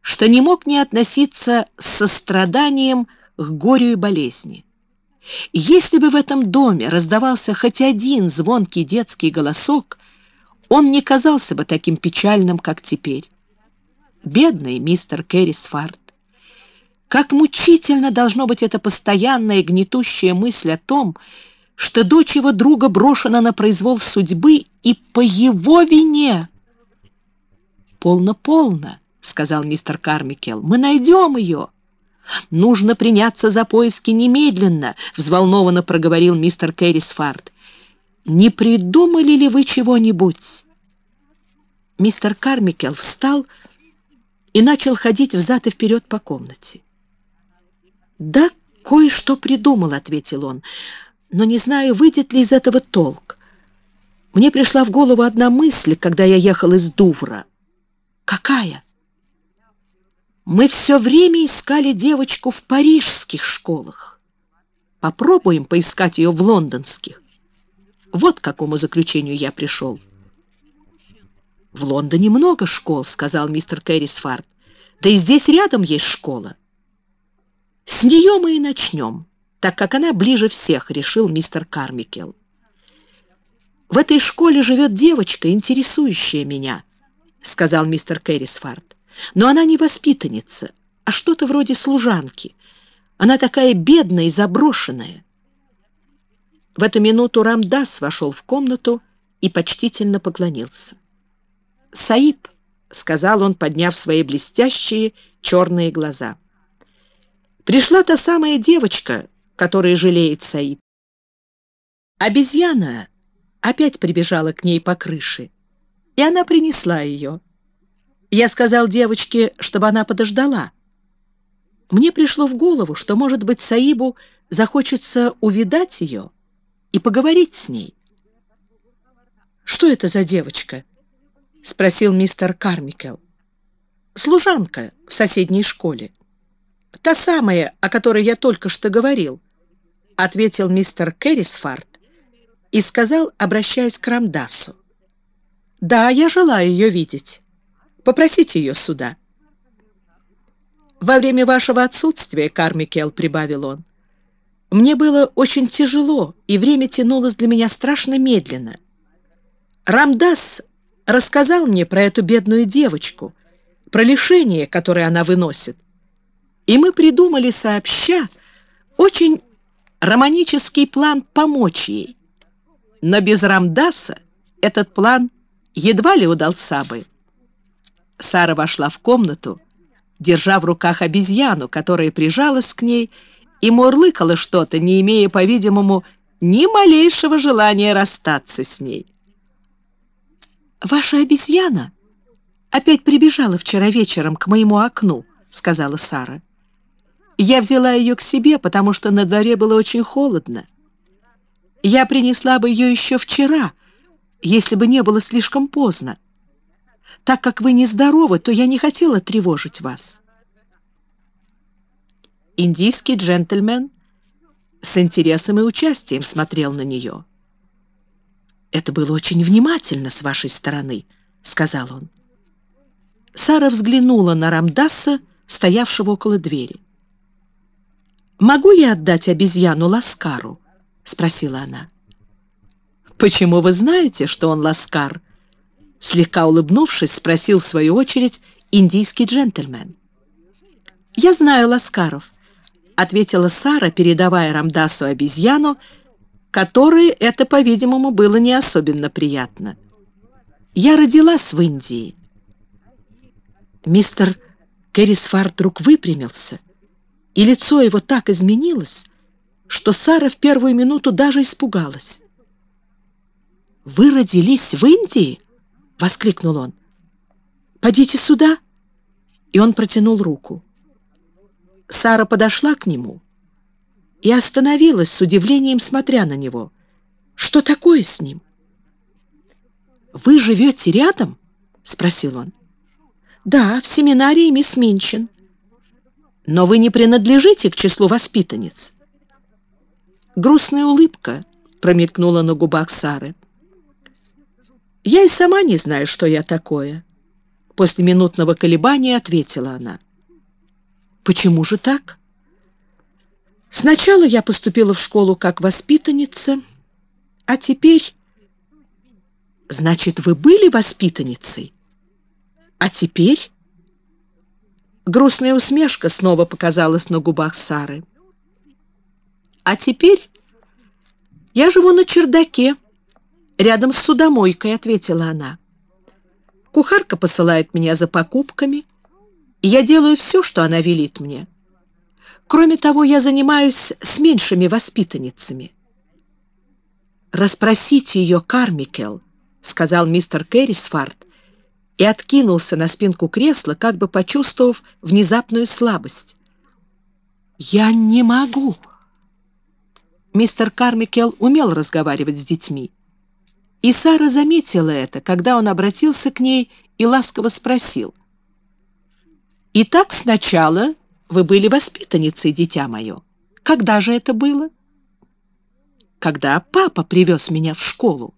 что не мог не относиться с состраданием к горю и болезни. Если бы в этом доме раздавался хоть один звонкий детский голосок, он не казался бы таким печальным, как теперь. Бедный мистер Керрисфард. Как мучительно должно быть эта постоянная гнетущая мысль о том, что дочь его друга брошена на произвол судьбы и по его вине. «Полно-полно», — сказал мистер Кармикел, — «мы найдем ее». «Нужно приняться за поиски немедленно», — взволнованно проговорил мистер Кэррисфард. «Не придумали ли вы чего-нибудь?» Мистер Кармикел встал и начал ходить взад и вперед по комнате. «Да, кое-что придумал», — ответил он, — «но не знаю, выйдет ли из этого толк. Мне пришла в голову одна мысль, когда я ехал из Дувра». «Какая?» Мы все время искали девочку в парижских школах. Попробуем поискать ее в лондонских. Вот к какому заключению я пришел. «В Лондоне много школ», — сказал мистер Кэррисфард. «Да и здесь рядом есть школа». «С нее мы и начнем, так как она ближе всех», — решил мистер Кармикел. «В этой школе живет девочка, интересующая меня», — сказал мистер Кэррисфард. Но она не воспитанница, а что-то вроде служанки. Она такая бедная и заброшенная. В эту минуту Рамдас вошел в комнату и почтительно поклонился. «Саиб», — сказал он, подняв свои блестящие черные глаза. «Пришла та самая девочка, которая жалеет Саиб». Обезьяна опять прибежала к ней по крыше, и она принесла ее. Я сказал девочке, чтобы она подождала. Мне пришло в голову, что, может быть, Саибу захочется увидать ее и поговорить с ней. «Что это за девочка?» — спросил мистер Кармикел. «Служанка в соседней школе. Та самая, о которой я только что говорил», — ответил мистер Керрисфард и сказал, обращаясь к Рамдасу. «Да, я желаю ее видеть. Попросите ее сюда». «Во время вашего отсутствия, Кармикел», — прибавил он, — «мне было очень тяжело, и время тянулось для меня страшно медленно. Рамдас рассказал мне про эту бедную девочку, про лишение, которое она выносит, и мы придумали сообща очень романический план помочь ей. Но без Рамдаса этот план едва ли удался бы. Сара вошла в комнату, держа в руках обезьяну, которая прижалась к ней и мурлыкала что-то, не имея, по-видимому, ни малейшего желания расстаться с ней. «Ваша обезьяна опять прибежала вчера вечером к моему окну», — сказала Сара. «Я взяла ее к себе, потому что на дворе было очень холодно. Я принесла бы ее еще вчера, если бы не было слишком поздно. Так как вы нездоровы, то я не хотела тревожить вас». Индийский джентльмен с интересом и участием смотрел на нее. «Это было очень внимательно с вашей стороны», — сказал он. Сара взглянула на Рамдаса, стоявшего около двери. «Могу я отдать обезьяну Ласкару?» — спросила она. «Почему вы знаете, что он Ласкар?» Слегка улыбнувшись, спросил в свою очередь индийский джентльмен. «Я знаю Ласкаров», — ответила Сара, передавая Рамдасу обезьяну, которой это, по-видимому, было не особенно приятно. «Я родилась в Индии». Мистер Керрисфар вдруг выпрямился, и лицо его так изменилось, что Сара в первую минуту даже испугалась. «Вы родились в Индии?» — воскликнул он. «Подите сюда!» И он протянул руку. Сара подошла к нему и остановилась с удивлением, смотря на него. «Что такое с ним?» «Вы живете рядом?» — спросил он. «Да, в семинарии мисс Минчин. Но вы не принадлежите к числу воспитанниц». Грустная улыбка промелькнула на губах Сары. «Я и сама не знаю, что я такое», — после минутного колебания ответила она. «Почему же так?» «Сначала я поступила в школу как воспитанница, а теперь...» «Значит, вы были воспитанницей? А теперь...» Грустная усмешка снова показалась на губах Сары. «А теперь я живу на чердаке, рядом с судомойкой», — ответила она. «Кухарка посылает меня за покупками, и я делаю все, что она велит мне. Кроме того, я занимаюсь с меньшими воспитанницами». «Расспросите ее, Кармикел», — сказал мистер Керрисфард, и откинулся на спинку кресла, как бы почувствовав внезапную слабость. «Я не могу!» Мистер Кармикел умел разговаривать с детьми. И Сара заметила это, когда он обратился к ней и ласково спросил. «Итак, сначала вы были воспитанницей, дитя мое. Когда же это было?» «Когда папа привез меня в школу».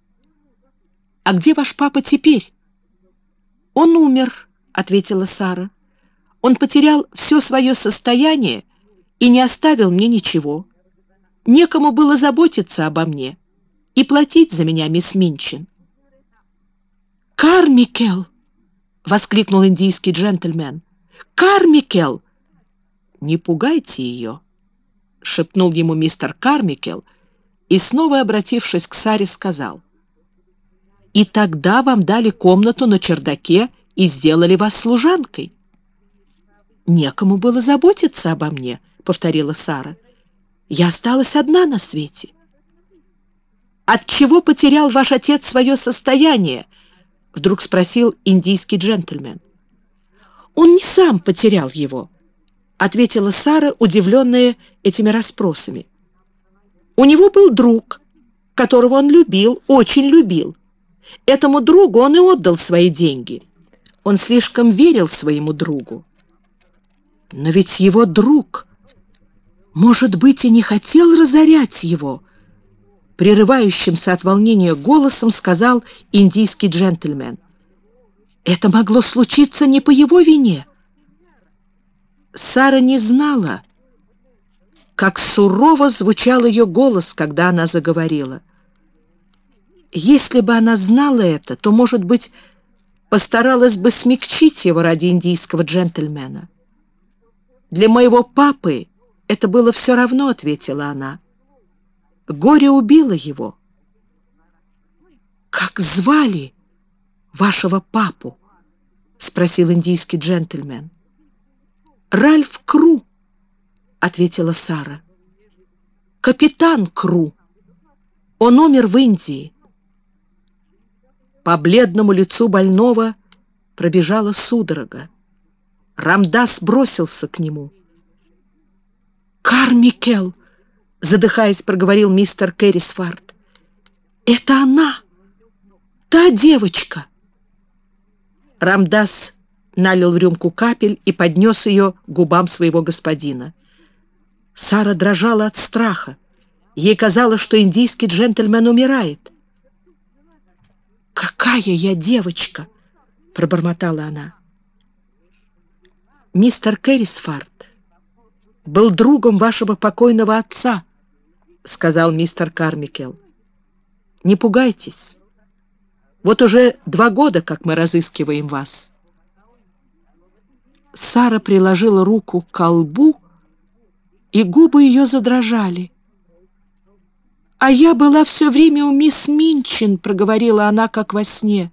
«А где ваш папа теперь?» «Он умер», — ответила Сара. «Он потерял все свое состояние и не оставил мне ничего. Некому было заботиться обо мне» и платить за меня, мисс Минчин. «Кармикел!» — воскликнул индийский джентльмен. «Кармикел!» «Не пугайте ее!» — шепнул ему мистер Кармикел и, снова обратившись к Саре, сказал. «И тогда вам дали комнату на чердаке и сделали вас служанкой». «Некому было заботиться обо мне», — повторила Сара. «Я осталась одна на свете». «От чего потерял ваш отец свое состояние?» — вдруг спросил индийский джентльмен. «Он не сам потерял его», — ответила Сара, удивленная этими расспросами. «У него был друг, которого он любил, очень любил, Этому другу он и отдал свои деньги. Он слишком верил своему другу. Но ведь его друг, может быть, и не хотел разорять его, прерывающимся от волнения голосом сказал индийский джентльмен. Это могло случиться не по его вине. Сара не знала, как сурово звучал ее голос, когда она заговорила. Если бы она знала это, то, может быть, постаралась бы смягчить его ради индийского джентльмена. «Для моего папы это было все равно», — ответила она. «Горе убило его». «Как звали вашего папу?» — спросил индийский джентльмен. «Ральф Кру», — ответила Сара. «Капитан Кру. Он умер в Индии». По бледному лицу больного пробежала судорога. Рамдас бросился к нему. «Кармикел!» — задыхаясь, проговорил мистер Керрисфард. «Это она! Та девочка!» Рамдас налил в рюмку капель и поднес ее губам своего господина. Сара дрожала от страха. Ей казалось, что индийский джентльмен умирает. «Какая я девочка!» — пробормотала она. «Мистер Керрисфард был другом вашего покойного отца», — сказал мистер Кармикел. «Не пугайтесь. Вот уже два года, как мы разыскиваем вас». Сара приложила руку к колбу, и губы ее задрожали. «А я была все время у мисс Минчин», — проговорила она, как во сне.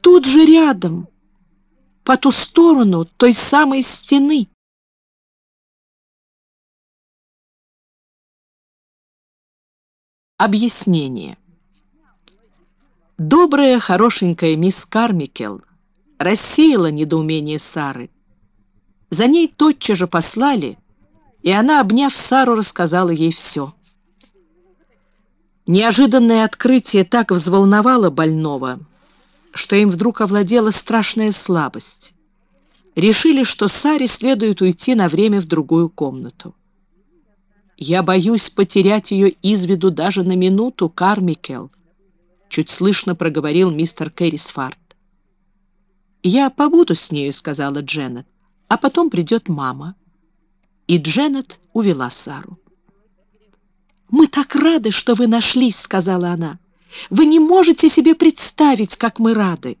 «Тут же рядом, по ту сторону той самой стены». Объяснение. Добрая, хорошенькая мисс Кармикел рассеяла недоумение Сары. За ней тотчас же послали, и она, обняв Сару, рассказала ей все. Неожиданное открытие так взволновало больного, что им вдруг овладела страшная слабость. Решили, что Саре следует уйти на время в другую комнату. «Я боюсь потерять ее из виду даже на минуту, Кармикел», — чуть слышно проговорил мистер Кэррисфард. «Я побуду с нею», — сказала Дженнет, — «а потом придет мама». И Дженнет увела Сару. «Мы так рады, что вы нашлись», — сказала она. «Вы не можете себе представить, как мы рады».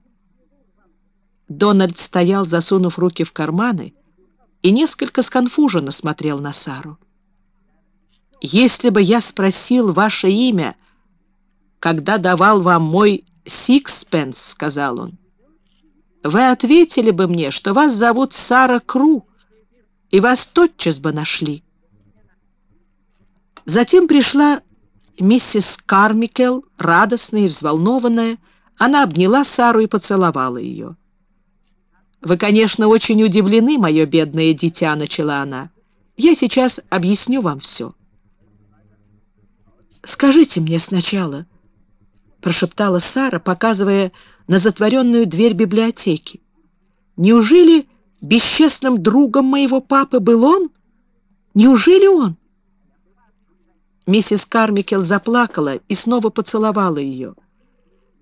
Дональд стоял, засунув руки в карманы, и несколько сконфуженно смотрел на Сару. «Если бы я спросил ваше имя, когда давал вам мой сикспенс, — сказал он, — вы ответили бы мне, что вас зовут Сара Кру, и вас тотчас бы нашли». Затем пришла миссис Кармикел, радостная и взволнованная. Она обняла Сару и поцеловала ее. «Вы, конечно, очень удивлены, мое бедное дитя», — начала она. «Я сейчас объясню вам все». «Скажите мне сначала», — прошептала Сара, показывая на затворенную дверь библиотеки. «Неужели бесчестным другом моего папы был он? Неужели он?» Миссис Кармикел заплакала и снова поцеловала ее.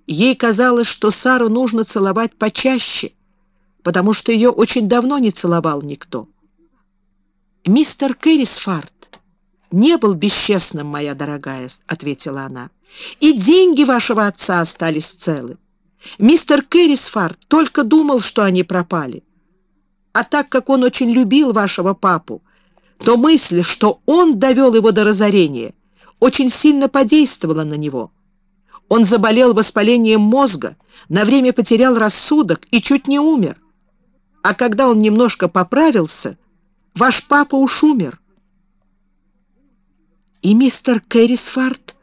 Ей казалось, что Сару нужно целовать почаще, потому что ее очень давно не целовал никто. «Мистер Кэррисфард не был бесчестным, моя дорогая», — ответила она. «И деньги вашего отца остались целы. Мистер Кэррисфард только думал, что они пропали. А так как он очень любил вашего папу, то мысль, что он довел его до разорения, очень сильно подействовала на него. Он заболел воспалением мозга, на время потерял рассудок и чуть не умер. А когда он немножко поправился, ваш папа уж умер. «И мистер Кэррисфард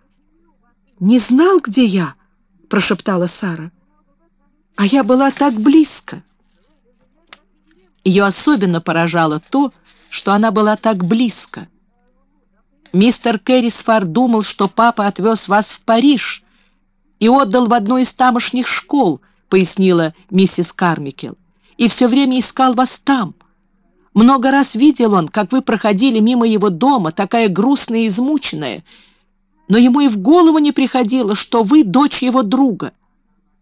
не знал, где я?» — прошептала Сара. «А я была так близко». Ее особенно поражало то, что она была так близко. Мистер Керрисфар думал, что папа отвез вас в Париж, и отдал в одну из тамошних школ, пояснила миссис Кармикел, и все время искал вас там. Много раз видел он, как вы проходили мимо его дома, такая грустная и измученная, но ему и в голову не приходило, что вы дочь его друга.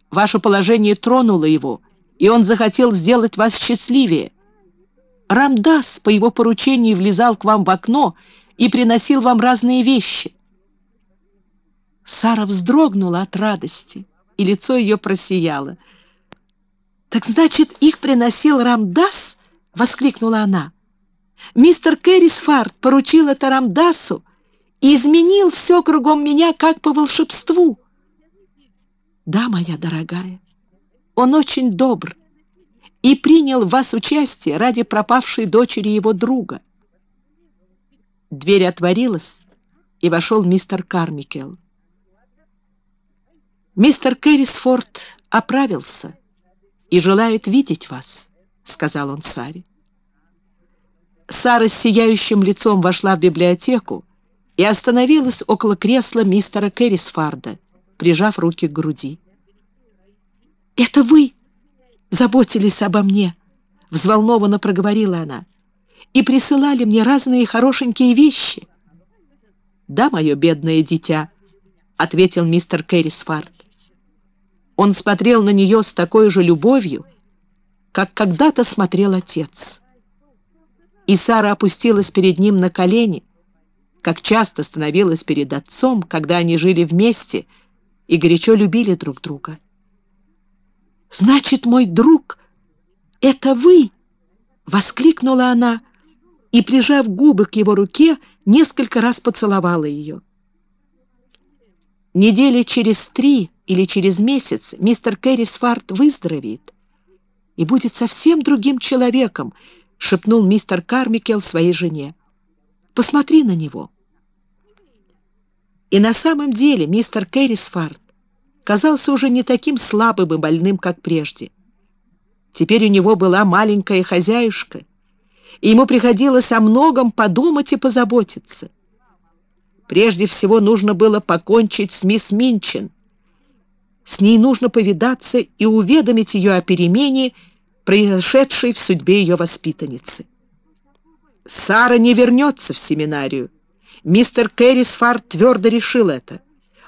Ваше положение тронуло его, и он захотел сделать вас счастливее. Рамдас по его поручению влезал к вам в окно и приносил вам разные вещи. Сара вздрогнула от радости, и лицо ее просияло. «Так значит, их приносил Рамдас?» — воскликнула она. «Мистер Кэррисфард поручил это Рамдасу и изменил все кругом меня, как по волшебству». «Да, моя дорогая, он очень добр и принял в вас участие ради пропавшей дочери его друга». Дверь отворилась, и вошел мистер Кармикел. «Мистер Кэррисфорд оправился и желает видеть вас», — сказал он Саре. Сара с сияющим лицом вошла в библиотеку и остановилась около кресла мистера Кэррисфарда, прижав руки к груди. «Это вы заботились обо мне», — взволнованно проговорила она, «и присылали мне разные хорошенькие вещи». «Да, мое бедное дитя», — ответил мистер Кэррисфард. Он смотрел на нее с такой же любовью, как когда-то смотрел отец. И Сара опустилась перед ним на колени, как часто становилась перед отцом, когда они жили вместе и горячо любили друг друга. «Значит, мой друг, это вы!» — воскликнула она и, прижав губы к его руке, несколько раз поцеловала ее. Недели через три или через месяц мистер Кэррисфард выздоровеет и будет совсем другим человеком, шепнул мистер Кармикел своей жене. Посмотри на него. И на самом деле мистер Кэррисфард казался уже не таким слабым и больным, как прежде. Теперь у него была маленькая хозяюшка, и ему приходилось о многом подумать и позаботиться. Прежде всего нужно было покончить с мисс Минчин, с ней нужно повидаться и уведомить ее о перемене, произошедшей в судьбе ее воспитанницы. Сара не вернется в семинарию. Мистер Кэррисфард твердо решил это.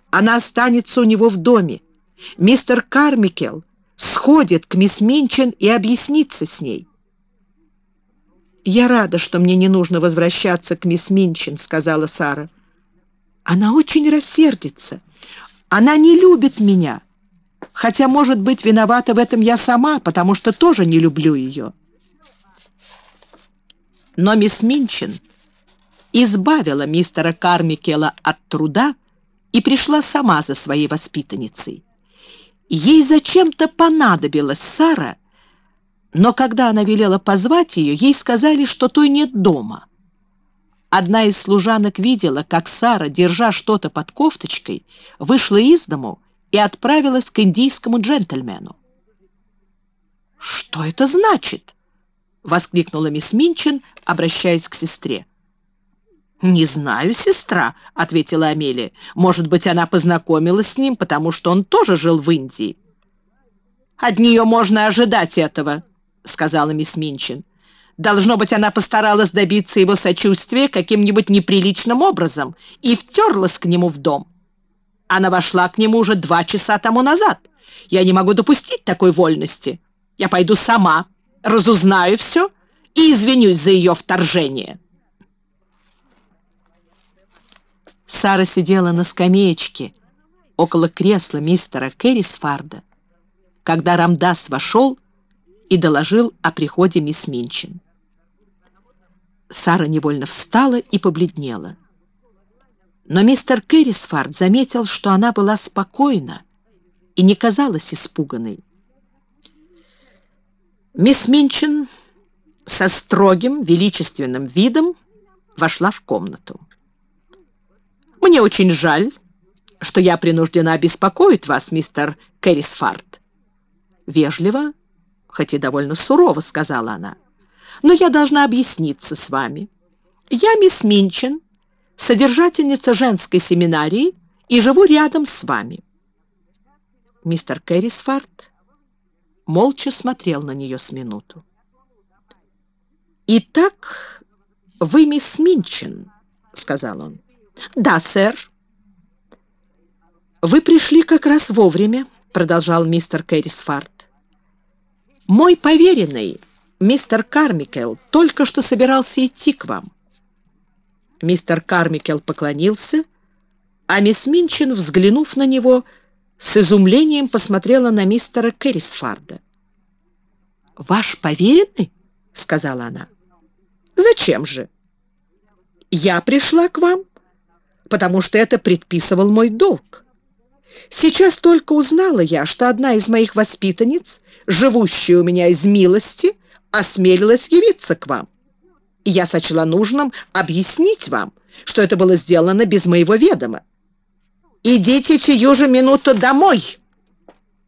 Она останется у него в доме. Мистер Кармикел сходит к мисс Минчин и объяснится с ней. «Я рада, что мне не нужно возвращаться к мисс Минчин», — сказала Сара. «Она очень рассердится. Она не любит меня, хотя, может быть, виновата в этом я сама, потому что тоже не люблю ее. Но мисс Минчин избавила мистера Кармикела от труда и пришла сама за своей воспитанницей. Ей зачем-то понадобилась Сара, но когда она велела позвать ее, ей сказали, что той нет дома. Одна из служанок видела, как Сара, держа что-то под кофточкой, вышла из дому и отправилась к индийскому джентльмену. «Что это значит?» — воскликнула мисс Минчин, обращаясь к сестре. «Не знаю, сестра», — ответила Амелия. «Может быть, она познакомилась с ним, потому что он тоже жил в Индии». «От нее можно ожидать этого», — сказала мисс Минчин. Должно быть, она постаралась добиться его сочувствия каким-нибудь неприличным образом и втерлась к нему в дом. Она вошла к нему уже два часа тому назад. Я не могу допустить такой вольности. Я пойду сама, разузнаю все и извинюсь за ее вторжение. Сара сидела на скамеечке около кресла мистера Керрисфарда, когда Рамдас вошел и доложил о приходе мисс Минчин. Сара невольно встала и побледнела. Но мистер Кэррисфард заметил, что она была спокойна и не казалась испуганной. Мисс Минчин со строгим, величественным видом вошла в комнату. «Мне очень жаль, что я принуждена беспокоить вас, мистер Кэррисфард». Вежливо, хоть и довольно сурово, сказала она но я должна объясниться с вами. Я мисс Минчин, содержательница женской семинарии, и живу рядом с вами. Мистер Кэррисфард молча смотрел на нее с минуту. «Итак, вы мисс Минчин», — сказал он. «Да, сэр». «Вы пришли как раз вовремя», — продолжал мистер Кэррисфард. «Мой поверенный, мистер Кармикел, только что собирался идти к вам». Мистер Кармикел поклонился, а мисс Минчин, взглянув на него, с изумлением посмотрела на мистера Кэррисфарда. «Ваш поверенный?» — сказала она. «Зачем же?» «Я пришла к вам, потому что это предписывал мой долг. Сейчас только узнала я, что одна из моих воспитанниц, живущая у меня из милости, осмелилась явиться к вам. И я сочла нужным объяснить вам, что это было сделано без моего ведома. «Идите сию же минуту домой!»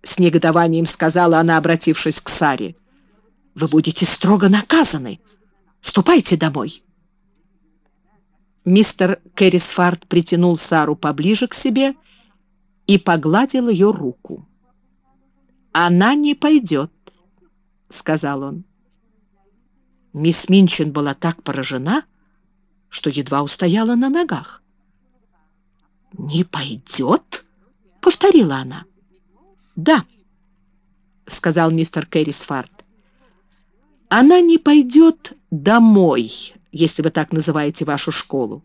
С негодованием сказала она, обратившись к Саре. «Вы будете строго наказаны. Ступайте домой!» Мистер Кэррисфард притянул Сару поближе к себе и погладил ее руку. «Она не пойдет», — сказал он. Мисс Минчин была так поражена, что едва устояла на ногах. «Не пойдет?» — повторила она. «Да», — сказал мистер Кэррисфард. «Она не пойдет домой, если вы так называете вашу школу.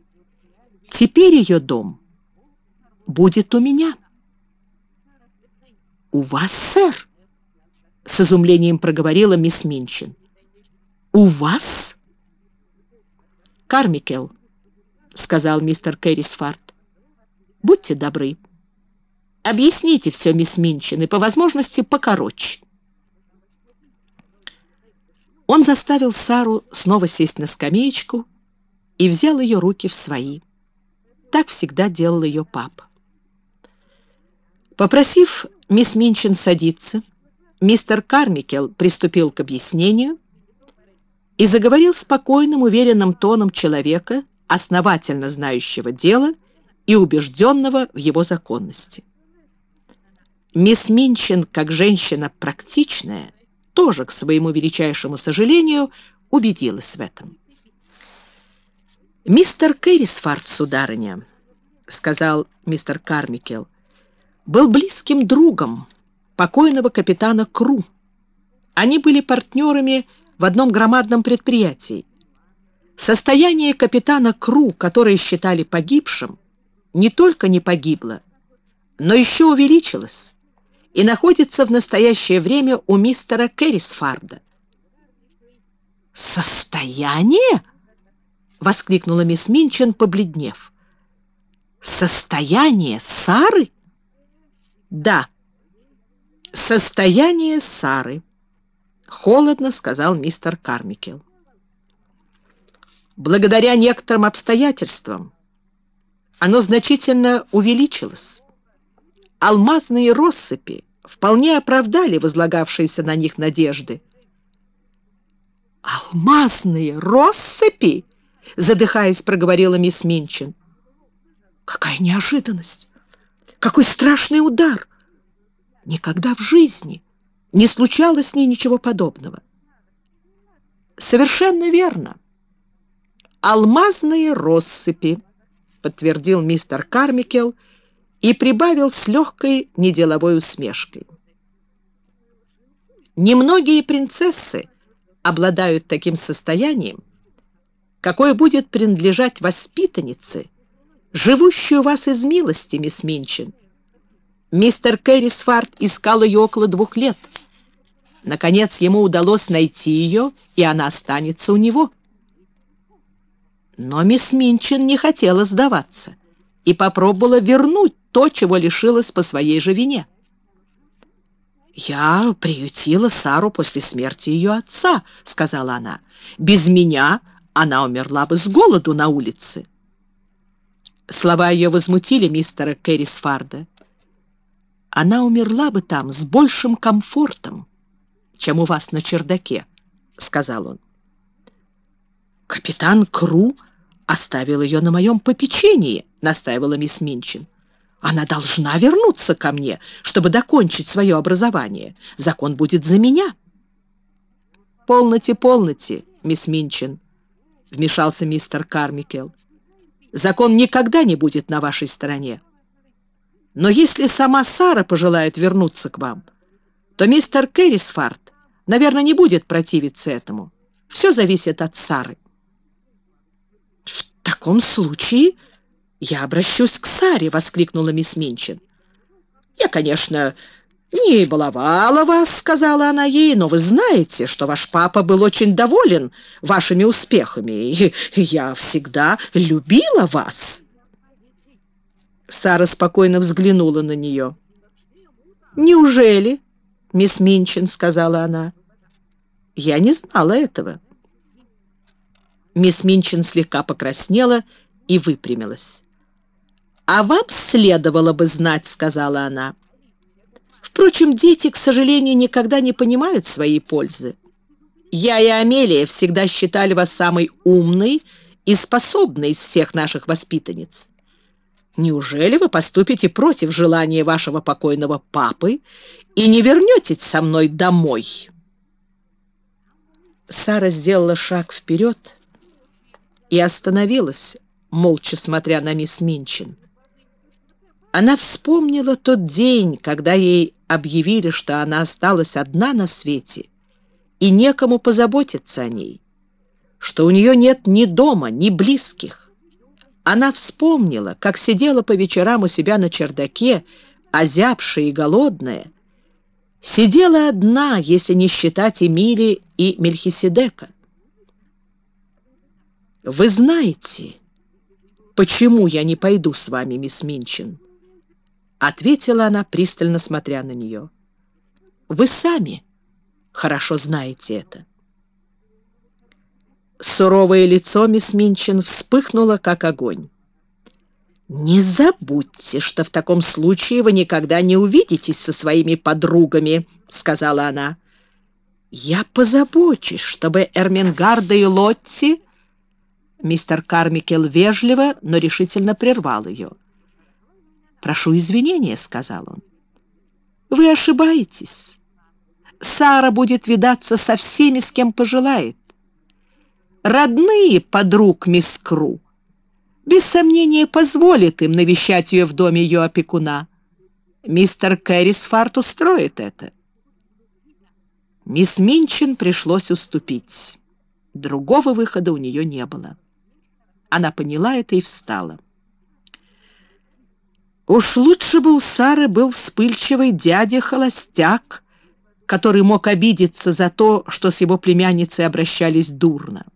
Теперь ее дом будет у меня». «У вас, сэр?» — с изумлением проговорила мисс Минчин. «У вас?» «Кармикел», — сказал мистер Кэррисфард. Будьте добры. Объясните все, мисс Минчин, и по возможности покороче. Он заставил Сару снова сесть на скамеечку и взял ее руки в свои. Так всегда делал ее папа. Попросив мисс Минчин садиться, мистер Кармикел приступил к объяснению и заговорил спокойным, уверенным тоном человека, основательно знающего дело и убежденного в его законности. Мисс Минчин, как женщина практичная, тоже, к своему величайшему сожалению, убедилась в этом. «Мистер Кэррисфард, сударыня», — сказал мистер Кармикел, — «был близким другом покойного капитана Кру. Они были партнерами в одном громадном предприятии. Состояние капитана Кру, которое считали погибшим, не только не погибла, но еще увеличилась и находится в настоящее время у мистера Керрисфарда. «Состояние?» — воскликнула мисс Минчин, побледнев. «Состояние Сары?» «Да, состояние Сары», — холодно сказал мистер Кармикел. «Благодаря некоторым обстоятельствам оно значительно увеличилось. Алмазные россыпи вполне оправдали возлагавшиеся на них надежды. «Алмазные россыпи?» — задыхаясь, проговорила мисс Минчин. «Какая неожиданность! Какой страшный удар! Никогда в жизни не случалось с ней ничего подобного». «Совершенно верно. Алмазные россыпи». — подтвердил мистер Кармикел и прибавил с легкой неделовой усмешкой. Немногие принцессы обладают таким состоянием, какое будет принадлежать воспитаннице, живущей у вас из милости, мисс Минчин. Мистер Кэррисфард искал ее около двух лет. Наконец ему удалось найти ее, и она останется у него. Но мисс Минчин не хотела сдаваться и попробовала вернуть то, чего лишилась по своей же вине. «Я приютила Сару после смерти ее отца», — сказала она. «Без меня она умерла бы с голоду на улице». Слова ее возмутили мистера Кэррисфарда. «Она умерла бы там с большим комфортом, чем у вас на чердаке», — сказал он. Капитан Кру оставил ее на моем попечении», — настаивала мисс Минчин. Она должна вернуться ко мне, чтобы докончить свое образование. Закон будет за меня. «Полноте, полноте, мисс Минчин», — вмешался мистер Кармикел. «Закон никогда не будет на вашей стороне. Но если сама Сара пожелает вернуться к вам, то мистер Кэррисфард, наверное, не будет противиться этому. Все зависит от Сары». «В таком случае...» «Я обращусь к Саре!» — воскликнула мисс Минчин. «Я, конечно, не баловала вас», — сказала она ей, «но вы знаете, что ваш папа был очень доволен вашими успехами, и я всегда любила вас». Сара спокойно взглянула на нее. «Неужели?» — мисс Минчин сказала она. «Я не знала этого». Мисс Минчин слегка покраснела и выпрямилась. «А вам следовало бы знать», — сказала она. «Впрочем, дети, к сожалению, никогда не понимают своей пользы. Я и Амелия всегда считали вас самой умной и способной из всех наших воспитанниц. Неужели вы поступите против желания вашего покойного папы и не вернетесь со мной домой?» Сара сделала шаг вперед и остановилась, молча смотря на мисс Минчин. Она вспомнила тот день, когда ей объявили, что она осталась одна на свете, и некому позаботиться о ней, что у нее нет ни дома, ни близких. Она вспомнила, как сидела по вечерам у себя на чердаке, озябшая и голодная, сидела одна, если не считать Эмили и Мельхиседека. «Вы знаете, почему я не пойду с вами, мисс Минчин?» Ответила она, пристально смотря на нее. «Вы сами хорошо знаете это». Суровое лицо мисс Минчин вспыхнуло, как огонь. «Не забудьте, что в таком случае вы никогда не увидитесь со своими подругами», — сказала она. «Я позабочусь, чтобы Эрмингарда и Лотти...» Мистер Кармикел вежливо, но решительно прервал ее. «Прошу извинения», — сказал он. «Вы ошибаетесь. Сара будет видаться со всеми, с кем пожелает. Родные подруг мисс Кру без сомнения позволят им навещать ее в доме ее опекуна. Мистер Кэррисфарт устроит это». Мисс Минчин пришлось уступить. Другого выхода у нее не было. Она поняла это и встала. Уж лучше бы у Сары был вспыльчивый дядя-холостяк, который мог обидеться за то, что с его племянницей обращались дурно.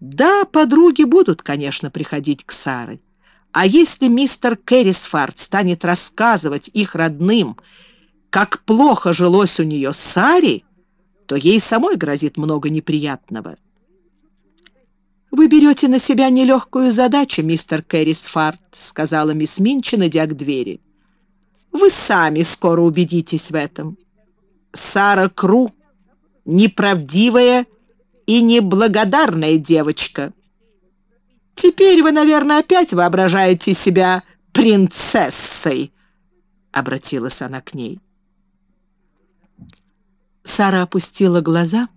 Да, подруги будут, конечно, приходить к Саре, а если мистер Керрисфард станет рассказывать их родным, как плохо жилось у нее Саре, то ей самой грозит много неприятного. «Вы берете на себя нелегкую задачу, мистер Кэррисфард», — сказала мисс Минчин, идя к двери. «Вы сами скоро убедитесь в этом. Сара Кру — неправдивая и неблагодарная девочка. Теперь вы, наверное, опять воображаете себя принцессой», — обратилась она к ней. Сара опустила глаза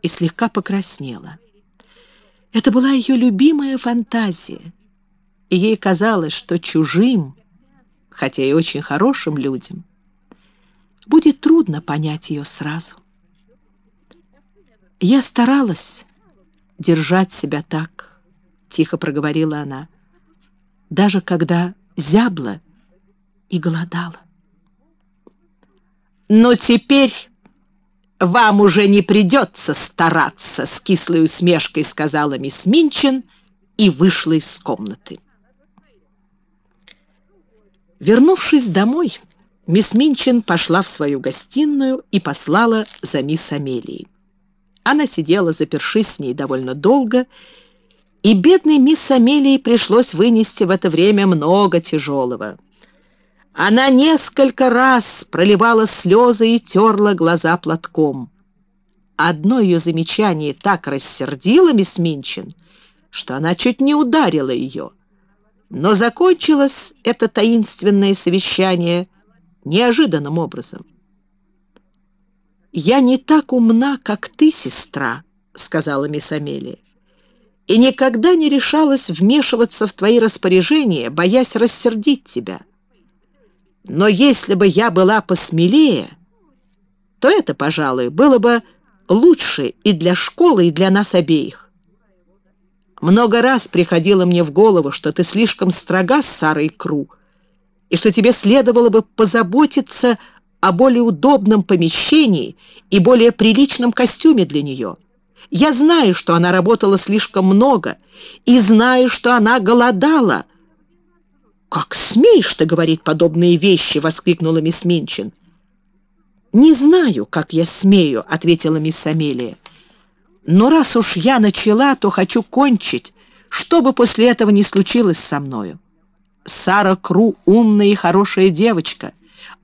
и слегка покраснела. Это была ее любимая фантазия, и ей казалось, что чужим, хотя и очень хорошим людям, будет трудно понять ее сразу. «Я старалась держать себя так», — тихо проговорила она, «даже когда зябла и голодала». «Но теперь «Вам уже не придется стараться», — с кислой усмешкой сказала мисс Минчин и вышла из комнаты. Вернувшись домой, мисс Минчин пошла в свою гостиную и послала за мисс Амелией. Она сидела, запершись с ней довольно долго, и бедной мисс Амелии пришлось вынести в это время много тяжелого. Она несколько раз проливала слезы и терла глаза платком. Одно ее замечание так рассердило мисс Минчин, что она чуть не ударила ее. Но закончилось это таинственное совещание неожиданным образом. «Я не так умна, как ты, сестра», — сказала мисс Амелия, «и никогда не решалась вмешиваться в твои распоряжения, боясь рассердить тебя. Но если бы я была посмелее, то это, пожалуй, было бы лучше и для школы, и для нас обеих. Много раз приходило мне в голову, что ты слишком строга с Сарой Кру, и что тебе следовало бы позаботиться о более удобном помещении и более приличном костюме для нее. Я знаю, что она работала слишком много, и знаю, что она голодала. «Как смеешь ты говорить подобные вещи?» — воскликнула мисс Минчин. «Не знаю, как я смею», — ответила мисс Амелия. «Но раз уж я начала, то хочу кончить, что бы после этого ни случилось со мною. Сара Кру умная и хорошая девочка»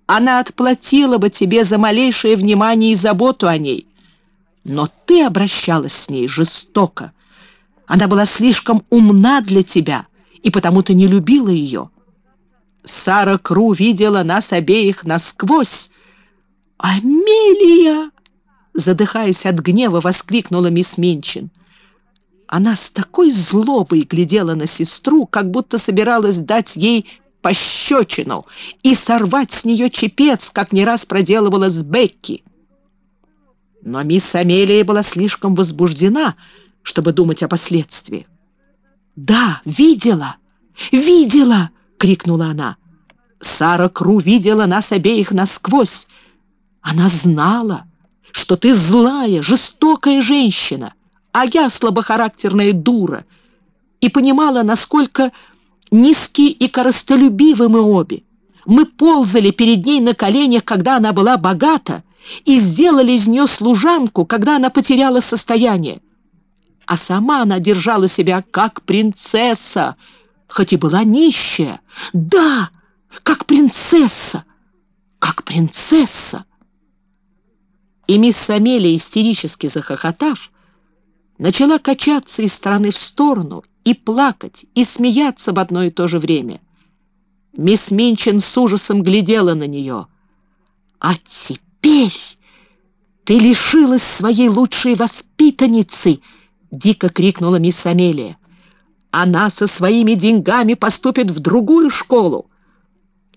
она отплатила бы тебе за малейшее внимание и заботу о ней. Но ты обращалась с ней жестоко. Она была слишком умна для тебя, и потому ты не любила ее. Сара Кру видела нас обеих насквозь. «Амелия!» — задыхаясь от гнева, воскликнула мисс Минчин. Она с такой злобой глядела на сестру, как будто собиралась дать ей пощечину и сорвать с нее чепец, как не раз проделывала с Бекки. Но мисс Амелия была слишком возбуждена, чтобы думать о последствиях. «Да, видела! Видела!» — крикнула она. «Сара Кру видела нас обеих насквозь. Она знала, что ты злая, жестокая женщина, а я слабохарактерная дура, и понимала, насколько Низкие и коростолюбивы мы обе. Мы ползали перед ней на коленях, когда она была богата, и сделали из нее служанку, когда она потеряла состояние. А сама она держала себя как принцесса, хоть и была нищая. Да, как принцесса, как принцесса. И мисс Амелия, истерически захохотав, начала качаться из стороны в сторону и плакать, и смеяться в одно и то же время. Мисс Минчин с ужасом глядела на нее. «А теперь ты лишилась своей лучшей воспитанницы!» — дико крикнула мисс Амелия. «Она со своими деньгами поступит в другую школу.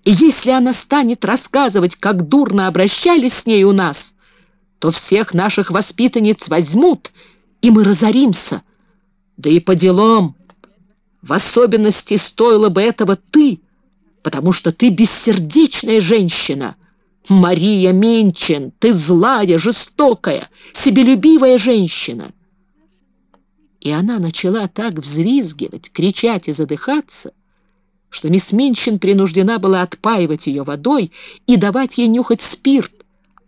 И если она станет рассказывать, как дурно обращались с ней у нас, то всех наших воспитанниц возьмут, и мы разоримся. Да и по делам в особенности стоило бы этого ты, потому что ты бессердечная женщина. Мария Менчин, ты злая, жестокая, себелюбивая женщина. И она начала так взвизгивать, кричать и задыхаться, что мисс Менчин принуждена была отпаивать ее водой и давать ей нюхать спирт,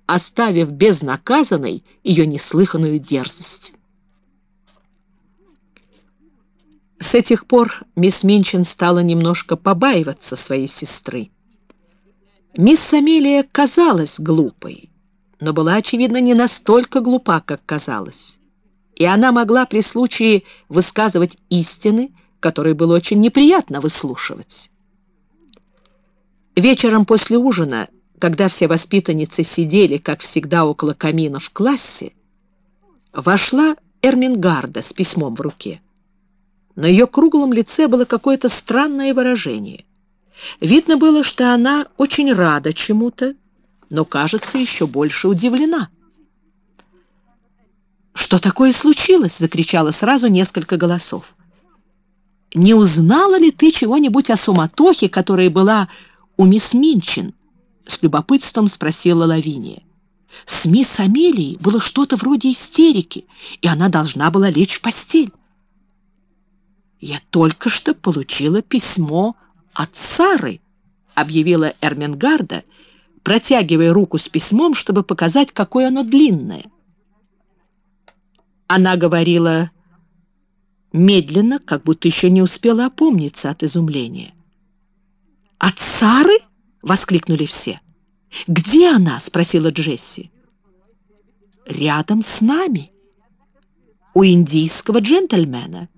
оставив безнаказанной ее неслыханную дерзость. С этих пор мисс Минчин стала немножко побаиваться своей сестры. Мисс Амелия казалась глупой, но была, очевидно, не настолько глупа, как казалось. И она могла при случае высказывать истины, которые было очень неприятно выслушивать. Вечером после ужина, когда все воспитанницы сидели, как всегда, около камина в классе, вошла Эрмингарда с письмом в руке. На ее круглом лице было какое-то странное выражение. Видно было, что она очень рада чему-то, но, кажется, еще больше удивлена. «Что такое случилось?» — закричало сразу несколько голосов. «Не узнала ли ты чего-нибудь о суматохе, которая была у мисс Минчин?» — с любопытством спросила Лавиния. «С мисс Амелией было что-то вроде истерики, и она должна была лечь в постель». «Я только что получила письмо от Сары», — объявила Эрмингарда, протягивая руку с письмом, чтобы показать, какое оно длинное. Она говорила медленно, как будто еще не успела опомниться от изумления. «От Сары?» — воскликнули все. «Где она?» — спросила Джесси. «Рядом с нами, у индийского джентльмена».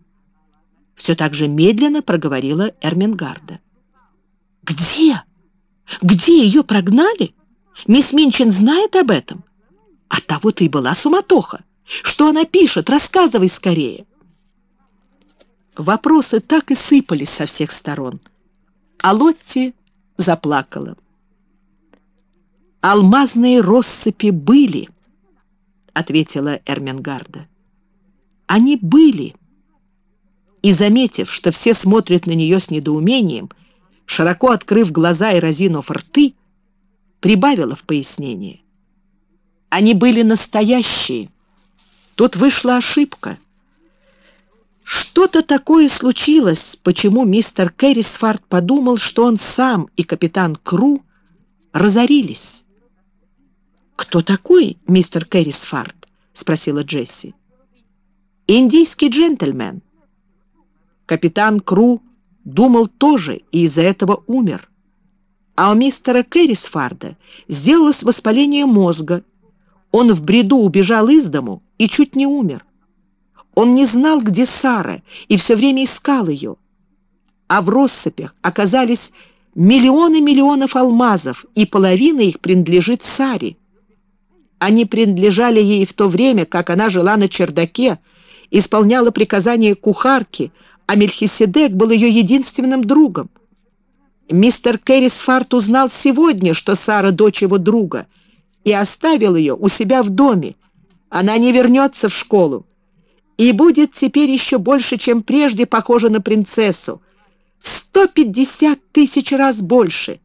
Все так же медленно проговорила Эрмингарда. «Где? Где ее прогнали? Мисс Минчин знает об этом? От того-то и была суматоха. Что она пишет? Рассказывай скорее!» Вопросы так и сыпались со всех сторон, а Лотти заплакала. «Алмазные россыпи были», — ответила Эрмингарда. «Они были». И, заметив, что все смотрят на нее с недоумением, широко открыв глаза и разинув рты, прибавила в пояснение. «Они были настоящие. Тут вышла ошибка». Что-то такое случилось, почему мистер Кэррисфард подумал, что он сам и капитан Кру разорились. «Кто такой мистер Кэррисфард?» — спросила Джесси. «Индийский джентльмен». Капитан Кру думал тоже и из-за этого умер. А у мистера Кэррисфарда сделалось воспаление мозга. Он в бреду убежал из дому и чуть не умер. Он не знал, где Сара, и все время искал ее. А в россыпях оказались миллионы миллионов алмазов, и половина их принадлежит Саре. Они принадлежали ей в то время, как она жила на чердаке, исполняла приказания кухарки, а Мельхиседек был ее единственным другом. Мистер Кэррисфарт узнал сегодня, что Сара — дочь его друга, и оставил ее у себя в доме. Она не вернется в школу и будет теперь еще больше, чем прежде, похожа на принцессу. В 150 тысяч раз больше.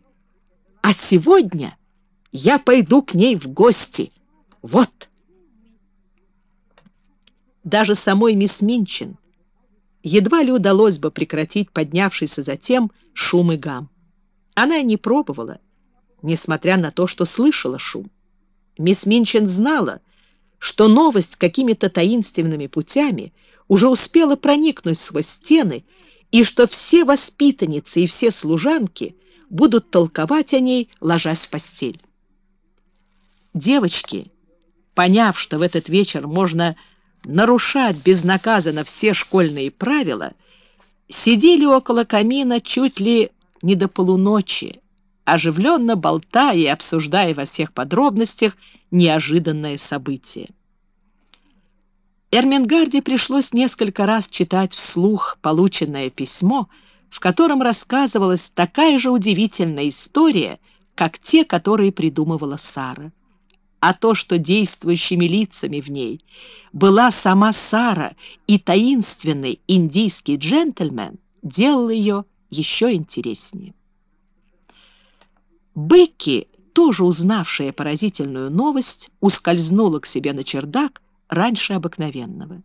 А сегодня я пойду к ней в гости. Вот. Даже самой мисс Минчин едва ли удалось бы прекратить поднявшийся затем шум и гам. Она не пробовала, несмотря на то, что слышала шум. Мисс Минчин знала, что новость какими-то таинственными путями уже успела проникнуть сквозь стены, и что все воспитанницы и все служанки будут толковать о ней, ложась в постель. Девочки, поняв, что в этот вечер можно нарушать безнаказанно все школьные правила, сидели около камина чуть ли не до полуночи, оживленно болтая и обсуждая во всех подробностях неожиданное событие. Эрмингарде пришлось несколько раз читать вслух полученное письмо, в котором рассказывалась такая же удивительная история, как те, которые придумывала Сара. А то, что действующими лицами в ней была сама Сара и таинственный индийский джентльмен, делало ее еще интереснее. Бекки, тоже узнавшая поразительную новость, ускользнула к себе на чердак раньше обыкновенного.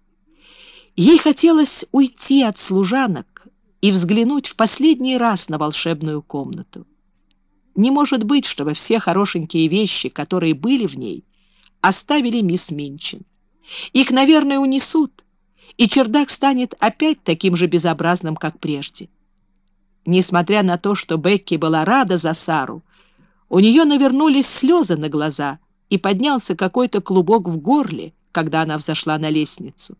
Ей хотелось уйти от служанок и взглянуть в последний раз на волшебную комнату. Не может быть, чтобы все хорошенькие вещи, которые были в ней, оставили мисс Минчин. Их, наверное, унесут, и чердак станет опять таким же безобразным, как прежде. Несмотря на то, что Бекки была рада за Сару, у нее навернулись слезы на глаза и поднялся какой-то клубок в горле, когда она взошла на лестницу.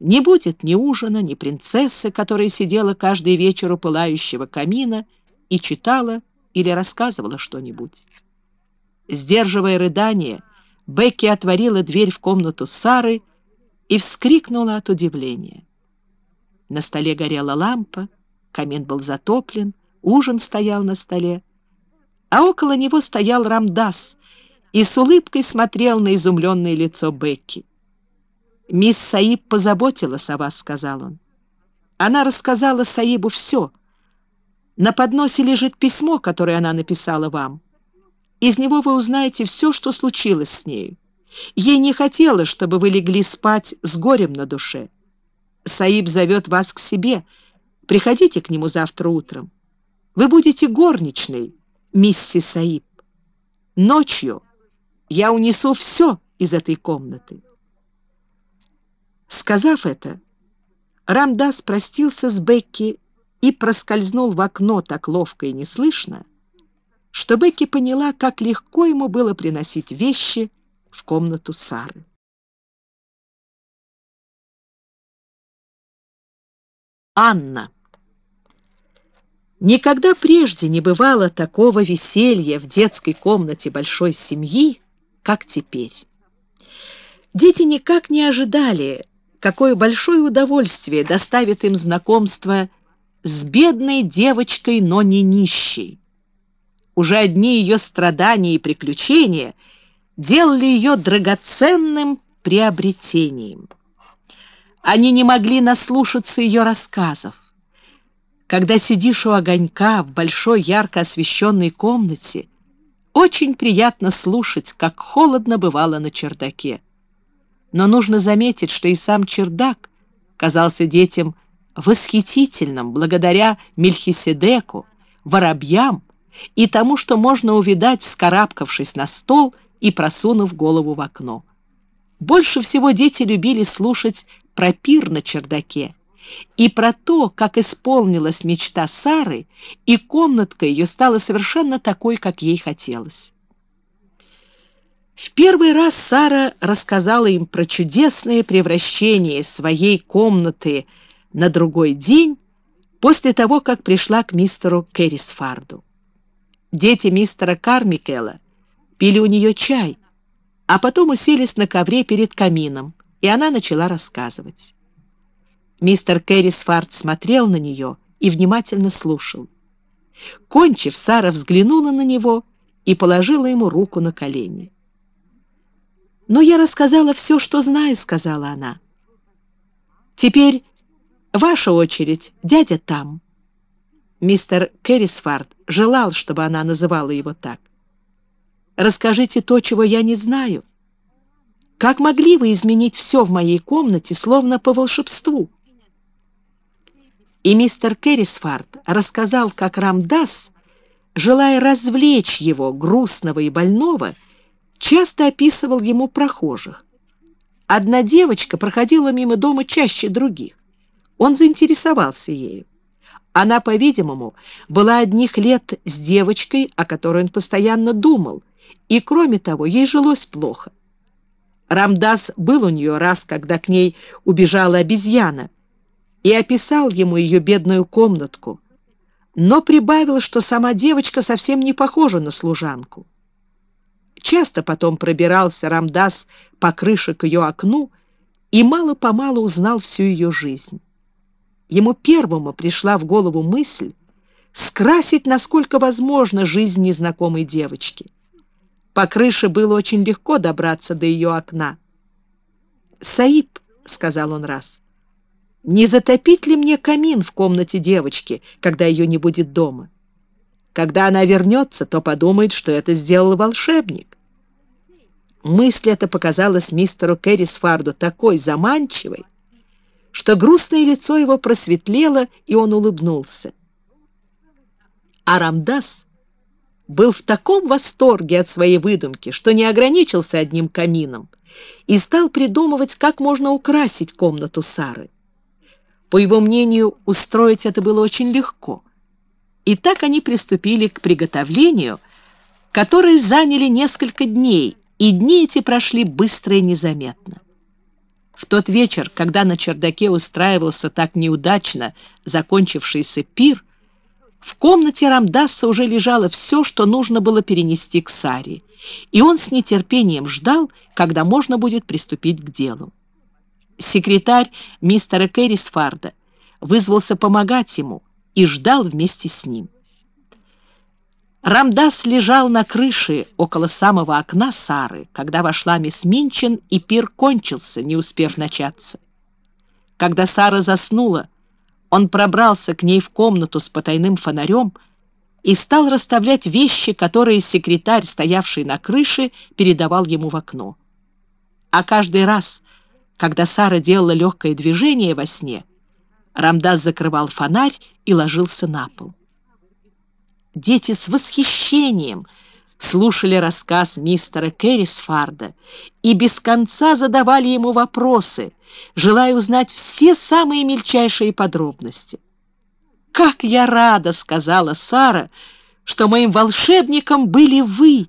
Не будет ни ужина, ни принцессы, которая сидела каждый вечер у пылающего камина и читала или рассказывала что-нибудь. Сдерживая рыдание, Бекки отворила дверь в комнату Сары и вскрикнула от удивления. На столе горела лампа, камин был затоплен, ужин стоял на столе а около него стоял Рамдас и с улыбкой смотрел на изумленное лицо Бекки. «Мисс Саиб позаботилась о вас», — сказал он. «Она рассказала Саибу все. На подносе лежит письмо, которое она написала вам. Из него вы узнаете все, что случилось с нею. Ей не хотелось, чтобы вы легли спать с горем на душе. Саиб зовет вас к себе. Приходите к нему завтра утром. Вы будете горничной, миссис Саиб. Ночью я унесу все из этой комнаты. Сказав это, Рамдас простился с Бекки и проскользнул в окно так ловко и неслышно, что Бекки поняла, как легко ему было приносить вещи в комнату Сары. Анна. Никогда прежде не бывало такого веселья в детской комнате большой семьи, как теперь. Дети никак не ожидали, какое большое удовольствие доставит им знакомство с бедной девочкой, но не нищей. Уже одни ее страдания и приключения делали ее драгоценным приобретением. Они не могли наслушаться ее рассказов. Когда сидишь у огонька в большой ярко освещенной комнате, очень приятно слушать, как холодно бывало на чердаке. Но нужно заметить, что и сам чердак казался детям восхитительным благодаря Мельхиседеку, воробьям и тому, что можно увидать, вскарабкавшись на стол и просунув голову в окно. Больше всего дети любили слушать про пир на чердаке и про то, как исполнилась мечта Сары, и комнатка ее стала совершенно такой, как ей хотелось. В первый раз Сара рассказала им про чудесное превращение своей комнаты на другой день после того, как пришла к мистеру Керрисфарду. Дети мистера Кармикела пили у нее чай, а потом уселись на ковре перед камином, и она начала рассказывать. Мистер Кэррисфард смотрел на нее и внимательно слушал. Кончив, Сара взглянула на него и положила ему руку на колени. «Ну, я рассказала все, что знаю», — сказала она. «Теперь ваша очередь, дядя там». Мистер Кэррисфард желал, чтобы она называла его так. «Расскажите то, чего я не знаю. Как могли вы изменить все в моей комнате, словно по волшебству?» И мистер Керрисфард рассказал, как Рамдас, желая развлечь его, грустного и больного, часто описывал ему прохожих. Одна девочка проходила мимо дома чаще других. Он заинтересовался ею. Она, по-видимому, была одних лет с девочкой, о которой он постоянно думал, и, кроме того, ей жилось плохо. Рамдас был у нее раз, когда к ней убежала обезьяна, и описал ему ее бедную комнатку, но прибавил, что сама девочка совсем не похожа на служанку. Часто потом пробирался Рамдас по крыше к ее окну и мало-помалу узнал всю ее жизнь. Ему первому пришла в голову мысль скрасить, насколько возможно, жизнь незнакомой девочки. По крыше было очень легко добраться до ее окна. «Саиб», — сказал он раз, — не затопить ли мне камин в комнате девочки, когда ее не будет дома? Когда она вернется, то подумает, что это сделал волшебник. Мысль эта показалась мистеру Керрисфарду такой заманчивой, что грустное лицо его просветлело, и он улыбнулся. А Рамдас был в таком восторге от своей выдумки, что не ограничился одним камином и стал придумывать, как можно украсить комнату Сары. По его мнению, устроить это было очень легко. И так они приступили к приготовлению, которые заняли несколько дней, и дни эти прошли быстро и незаметно. В тот вечер, когда на чердаке устраивался так неудачно закончившийся пир, в комнате Рамдаса уже лежало все, что нужно было перенести к Саре, и он с нетерпением ждал, когда можно будет приступить к делу секретарь мистера Керрисфарда вызвался помогать ему и ждал вместе с ним. Рамдас лежал на крыше около самого окна Сары, когда вошла мисс Минчин, и пир кончился, не успев начаться. Когда Сара заснула, он пробрался к ней в комнату с потайным фонарем и стал расставлять вещи, которые секретарь, стоявший на крыше, передавал ему в окно. А каждый раз, когда Сара делала легкое движение во сне, Рамдас закрывал фонарь и ложился на пол. Дети с восхищением слушали рассказ мистера Керрисфарда и без конца задавали ему вопросы, желая узнать все самые мельчайшие подробности. «Как я рада!» — сказала Сара, — «что моим волшебником были вы!»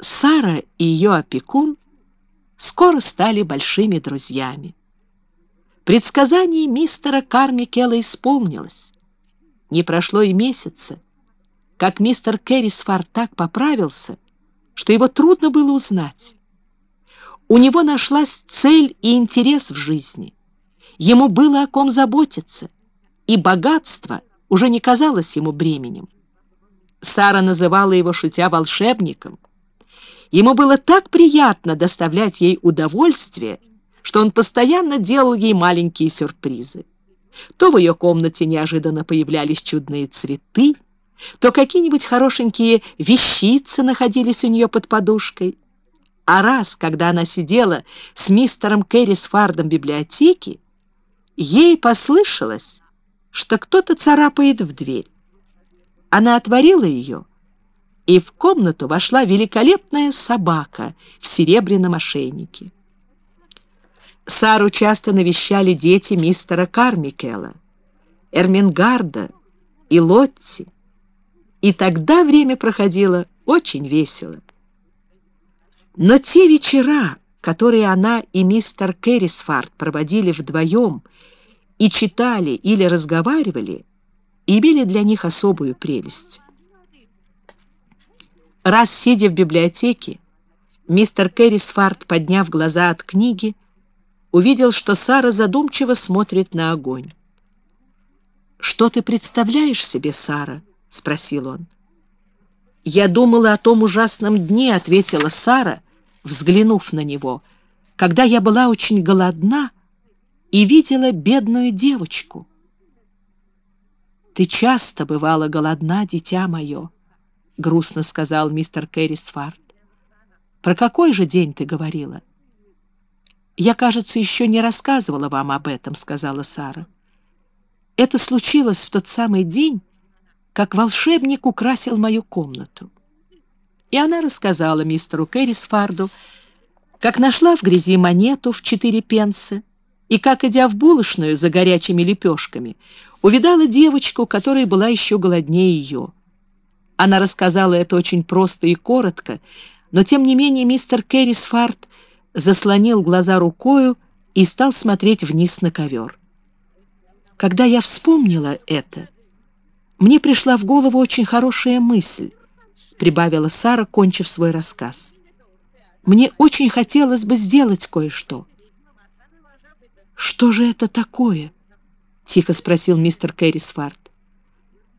Сара и ее опекун скоро стали большими друзьями. Предсказание мистера Кармикела исполнилось. Не прошло и месяца, как мистер Керрисфар так поправился, что его трудно было узнать. У него нашлась цель и интерес в жизни. Ему было о ком заботиться, и богатство уже не казалось ему бременем. Сара называла его, шутя, волшебником. Ему было так приятно доставлять ей удовольствие, что он постоянно делал ей маленькие сюрпризы. То в ее комнате неожиданно появлялись чудные цветы, то какие-нибудь хорошенькие вещицы находились у нее под подушкой. А раз, когда она сидела с мистером Кэррисфардом в библиотеке, ей послышалось, что кто-то царапает в дверь. Она отворила ее, и в комнату вошла великолепная собака в серебряном ошейнике. Сару часто навещали дети мистера Кармикела, Эрмингарда и Лотти, и тогда время проходило очень весело. Но те вечера, которые она и мистер Керрисфард проводили вдвоем и читали или разговаривали, имели для них особую прелесть. Раз, сидя в библиотеке, мистер Керрисфард, подняв глаза от книги, увидел, что Сара задумчиво смотрит на огонь. «Что ты представляешь себе, Сара?» — спросил он. «Я думала о том ужасном дне», — ответила Сара, взглянув на него, «когда я была очень голодна и видела бедную девочку». «Ты часто бывала голодна, дитя мое», — грустно сказал мистер Керрисфард. «Про какой же день ты говорила?» «Я, кажется, еще не рассказывала вам об этом», — сказала Сара. «Это случилось в тот самый день, как волшебник украсил мою комнату». И она рассказала мистеру Кэррисфарду, как нашла в грязи монету в четыре пенса, и как, идя в булочную за горячими лепешками, увидала девочку, которая была еще голоднее ее. Она рассказала это очень просто и коротко, но, тем не менее, мистер Кэррисфард заслонил глаза рукою и стал смотреть вниз на ковер. Когда я вспомнила это, мне пришла в голову очень хорошая мысль, прибавила Сара, кончив свой рассказ. Мне очень хотелось бы сделать кое-что. «Что же это такое?» — тихо спросил мистер Кэррисфард.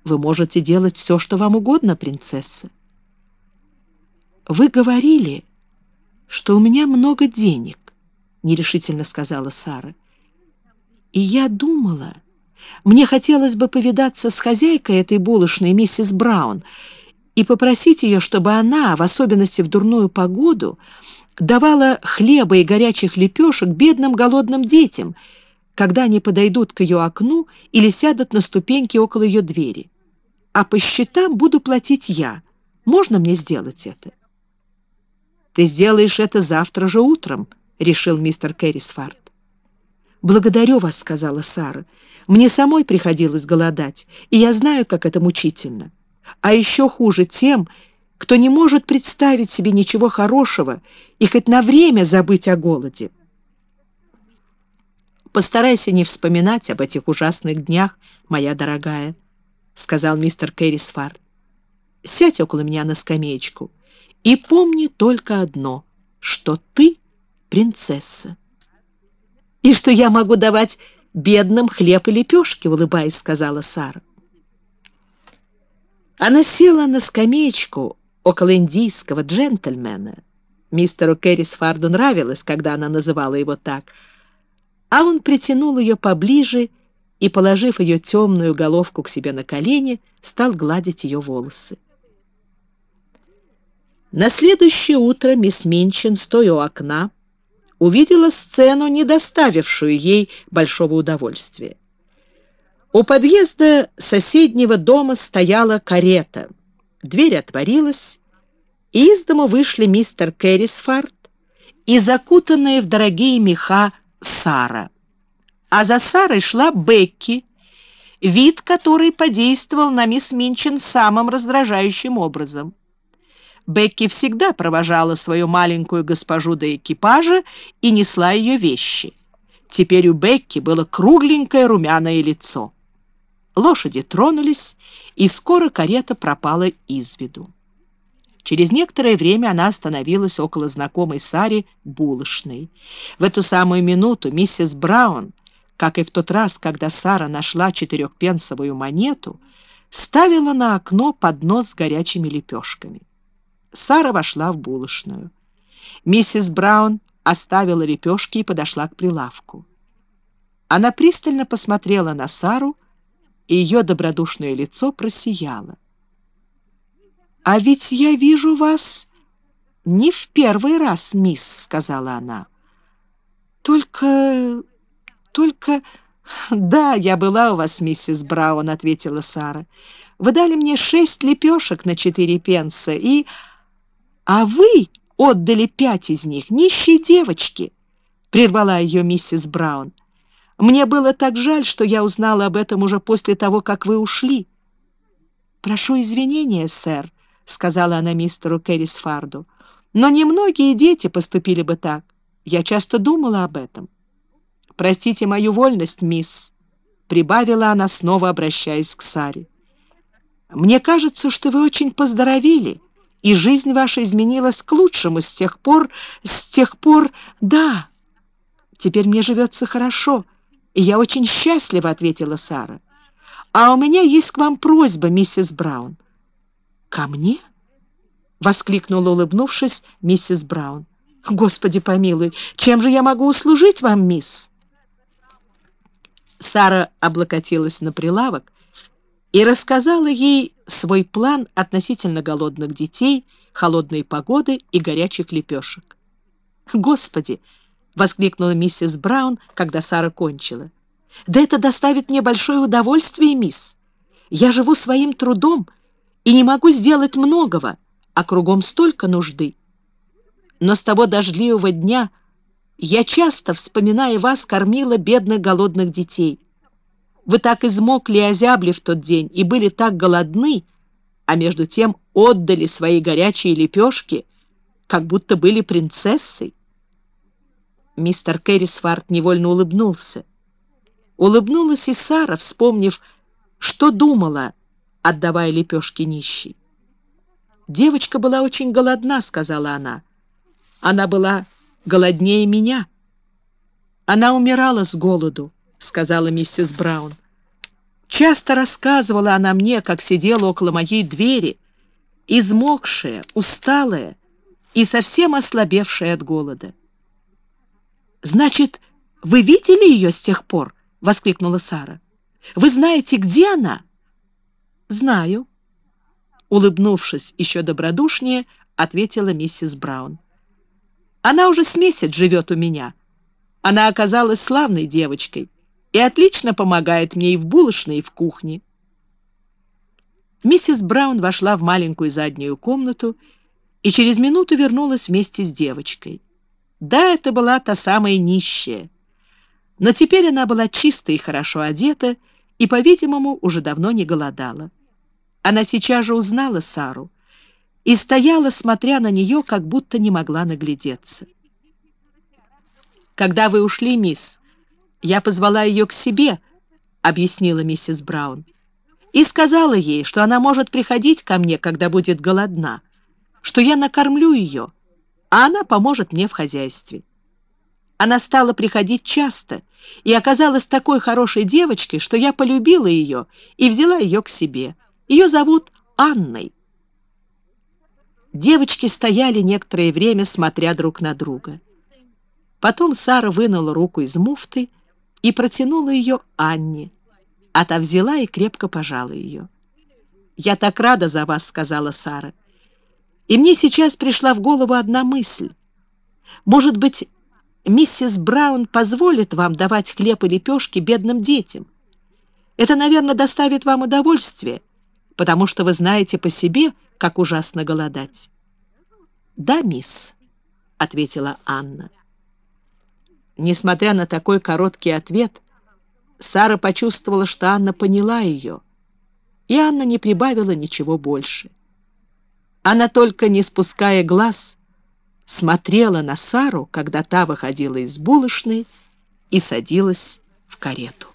«Вы можете делать все, что вам угодно, принцесса». «Вы говорили, что у меня много денег», — нерешительно сказала Сара. «И я думала, мне хотелось бы повидаться с хозяйкой этой булочной, миссис Браун, и попросить ее, чтобы она, в особенности в дурную погоду, давала хлеба и горячих лепешек бедным голодным детям, когда они подойдут к ее окну или сядут на ступеньки около ее двери. А по счетам буду платить я. Можно мне сделать это?» «Ты сделаешь это завтра же утром», — решил мистер Кэррисфард. «Благодарю вас», — сказала Сара. «Мне самой приходилось голодать, и я знаю, как это мучительно. А еще хуже тем, кто не может представить себе ничего хорошего и хоть на время забыть о голоде». «Постарайся не вспоминать об этих ужасных днях, моя дорогая», — сказал мистер Кэррисфард. «Сядь около меня на скамеечку». И помни только одно, что ты принцесса. И что я могу давать бедным хлеб и лепешки, улыбаясь, сказала Сара. Она села на скамеечку около индийского джентльмена. Мистеру Керрисфарду нравилось, когда она называла его так, а он притянул ее поближе и, положив ее темную головку к себе на колени, стал гладить ее волосы. На следующее утро мисс Минчин, стоя у окна, увидела сцену, не доставившую ей большого удовольствия. У подъезда соседнего дома стояла карета. Дверь отворилась, и из дома вышли мистер Керрисфард и закутанная в дорогие меха Сара. А за Сарой шла Бекки, вид которой подействовал на мисс Минчин самым раздражающим образом. Бекки всегда провожала свою маленькую госпожу до экипажа и несла ее вещи. Теперь у Бекки было кругленькое румяное лицо. Лошади тронулись, и скоро карета пропала из виду. Через некоторое время она остановилась около знакомой Саре булочной. В эту самую минуту миссис Браун, как и в тот раз, когда Сара нашла четырехпенсовую монету, ставила на окно поднос с горячими лепешками. Сара вошла в булочную. Миссис Браун оставила лепешки и подошла к прилавку. Она пристально посмотрела на Сару, и ее добродушное лицо просияло. «А ведь я вижу вас не в первый раз, мисс», — сказала она. «Только... только...» «Да, я была у вас, миссис Браун», — ответила Сара. «Вы дали мне шесть лепешек на четыре пенса, и...» «А вы отдали пять из них нищей девочке», — прервала ее миссис Браун. «Мне было так жаль, что я узнала об этом уже после того, как вы ушли». «Прошу извинения, сэр», — сказала она мистеру Керрисфарду. «Но немногие дети поступили бы так. Я часто думала об этом». «Простите мою вольность, мисс», — прибавила она, снова обращаясь к Саре. «Мне кажется, что вы очень поздоровели, и жизнь ваша изменилась к лучшему с тех пор... с тех пор... да. Теперь мне живется хорошо, и я очень счастлива», — ответила Сара. «А у меня есть к вам просьба, миссис Браун». «Ко мне?» — воскликнула, улыбнувшись, миссис Браун. «Господи помилуй, чем же я могу услужить вам, мисс?» Сара облокотилась на прилавок и рассказала ей свой план относительно голодных детей, холодной погоды и горячих лепешек. «Господи!» — воскликнула миссис Браун, когда Сара кончила. «Да это доставит мне большое удовольствие, мисс. Я живу своим трудом, — и не могу сделать многого, а кругом столько нужды. Но с того дождливого дня я часто, вспоминая вас, кормила бедных голодных детей. Вы так измокли и озябли в тот день и были так голодны, а между тем отдали свои горячие лепешки, как будто были принцессой. Мистер Керрисфарт невольно улыбнулся. Улыбнулась и Сара, вспомнив, что думала отдавая лепешки нищей. «Девочка была очень голодна», — сказала она. «Она была голоднее меня». «Она умирала с голоду», — сказала миссис Браун. «Часто рассказывала она мне, как сидела около моей двери, измокшая, усталая и совсем ослабевшая от голода». «Значит, вы видели ее с тех пор?» — воскликнула Сара. «Вы знаете, где она?» «Знаю». Улыбнувшись еще добродушнее, ответила миссис Браун. «Она уже с месяц живет у меня. Она оказалась славной девочкой и отлично помогает мне и в булочной, и в кухне». Миссис Браун вошла в маленькую заднюю комнату и через минуту вернулась вместе с девочкой. Да, это была та самая нищая, но теперь она была чисто и хорошо одета и, по-видимому, уже давно не голодала. Она сейчас же узнала Сару и стояла, смотря на нее, как будто не могла наглядеться. «Когда вы ушли, мисс, я позвала ее к себе», — объяснила миссис Браун, «и сказала ей, что она может приходить ко мне, когда будет голодна, что я накормлю ее, а она поможет мне в хозяйстве». Она стала приходить часто и оказалась такой хорошей девочкой, что я полюбила ее и взяла ее к себе. Ее зовут Анной. Девочки стояли некоторое время, смотря друг на друга. Потом Сара вынула руку из муфты и протянула ее Анне, а та взяла и крепко пожала ее. «Я так рада за вас», — сказала Сара. «И мне сейчас пришла в голову одна мысль. Может быть, миссис Браун позволит вам давать хлеб и лепешки бедным детям? Это, наверное, доставит вам удовольствие» потому что вы знаете по себе, как ужасно голодать. «Да, мисс», — ответила Анна. Несмотря на такой короткий ответ, Сара почувствовала, что Анна поняла ее, и Анна не прибавила ничего больше. Она только, не спуская глаз, смотрела на Сару, когда та выходила из булочной, и садилась в карету.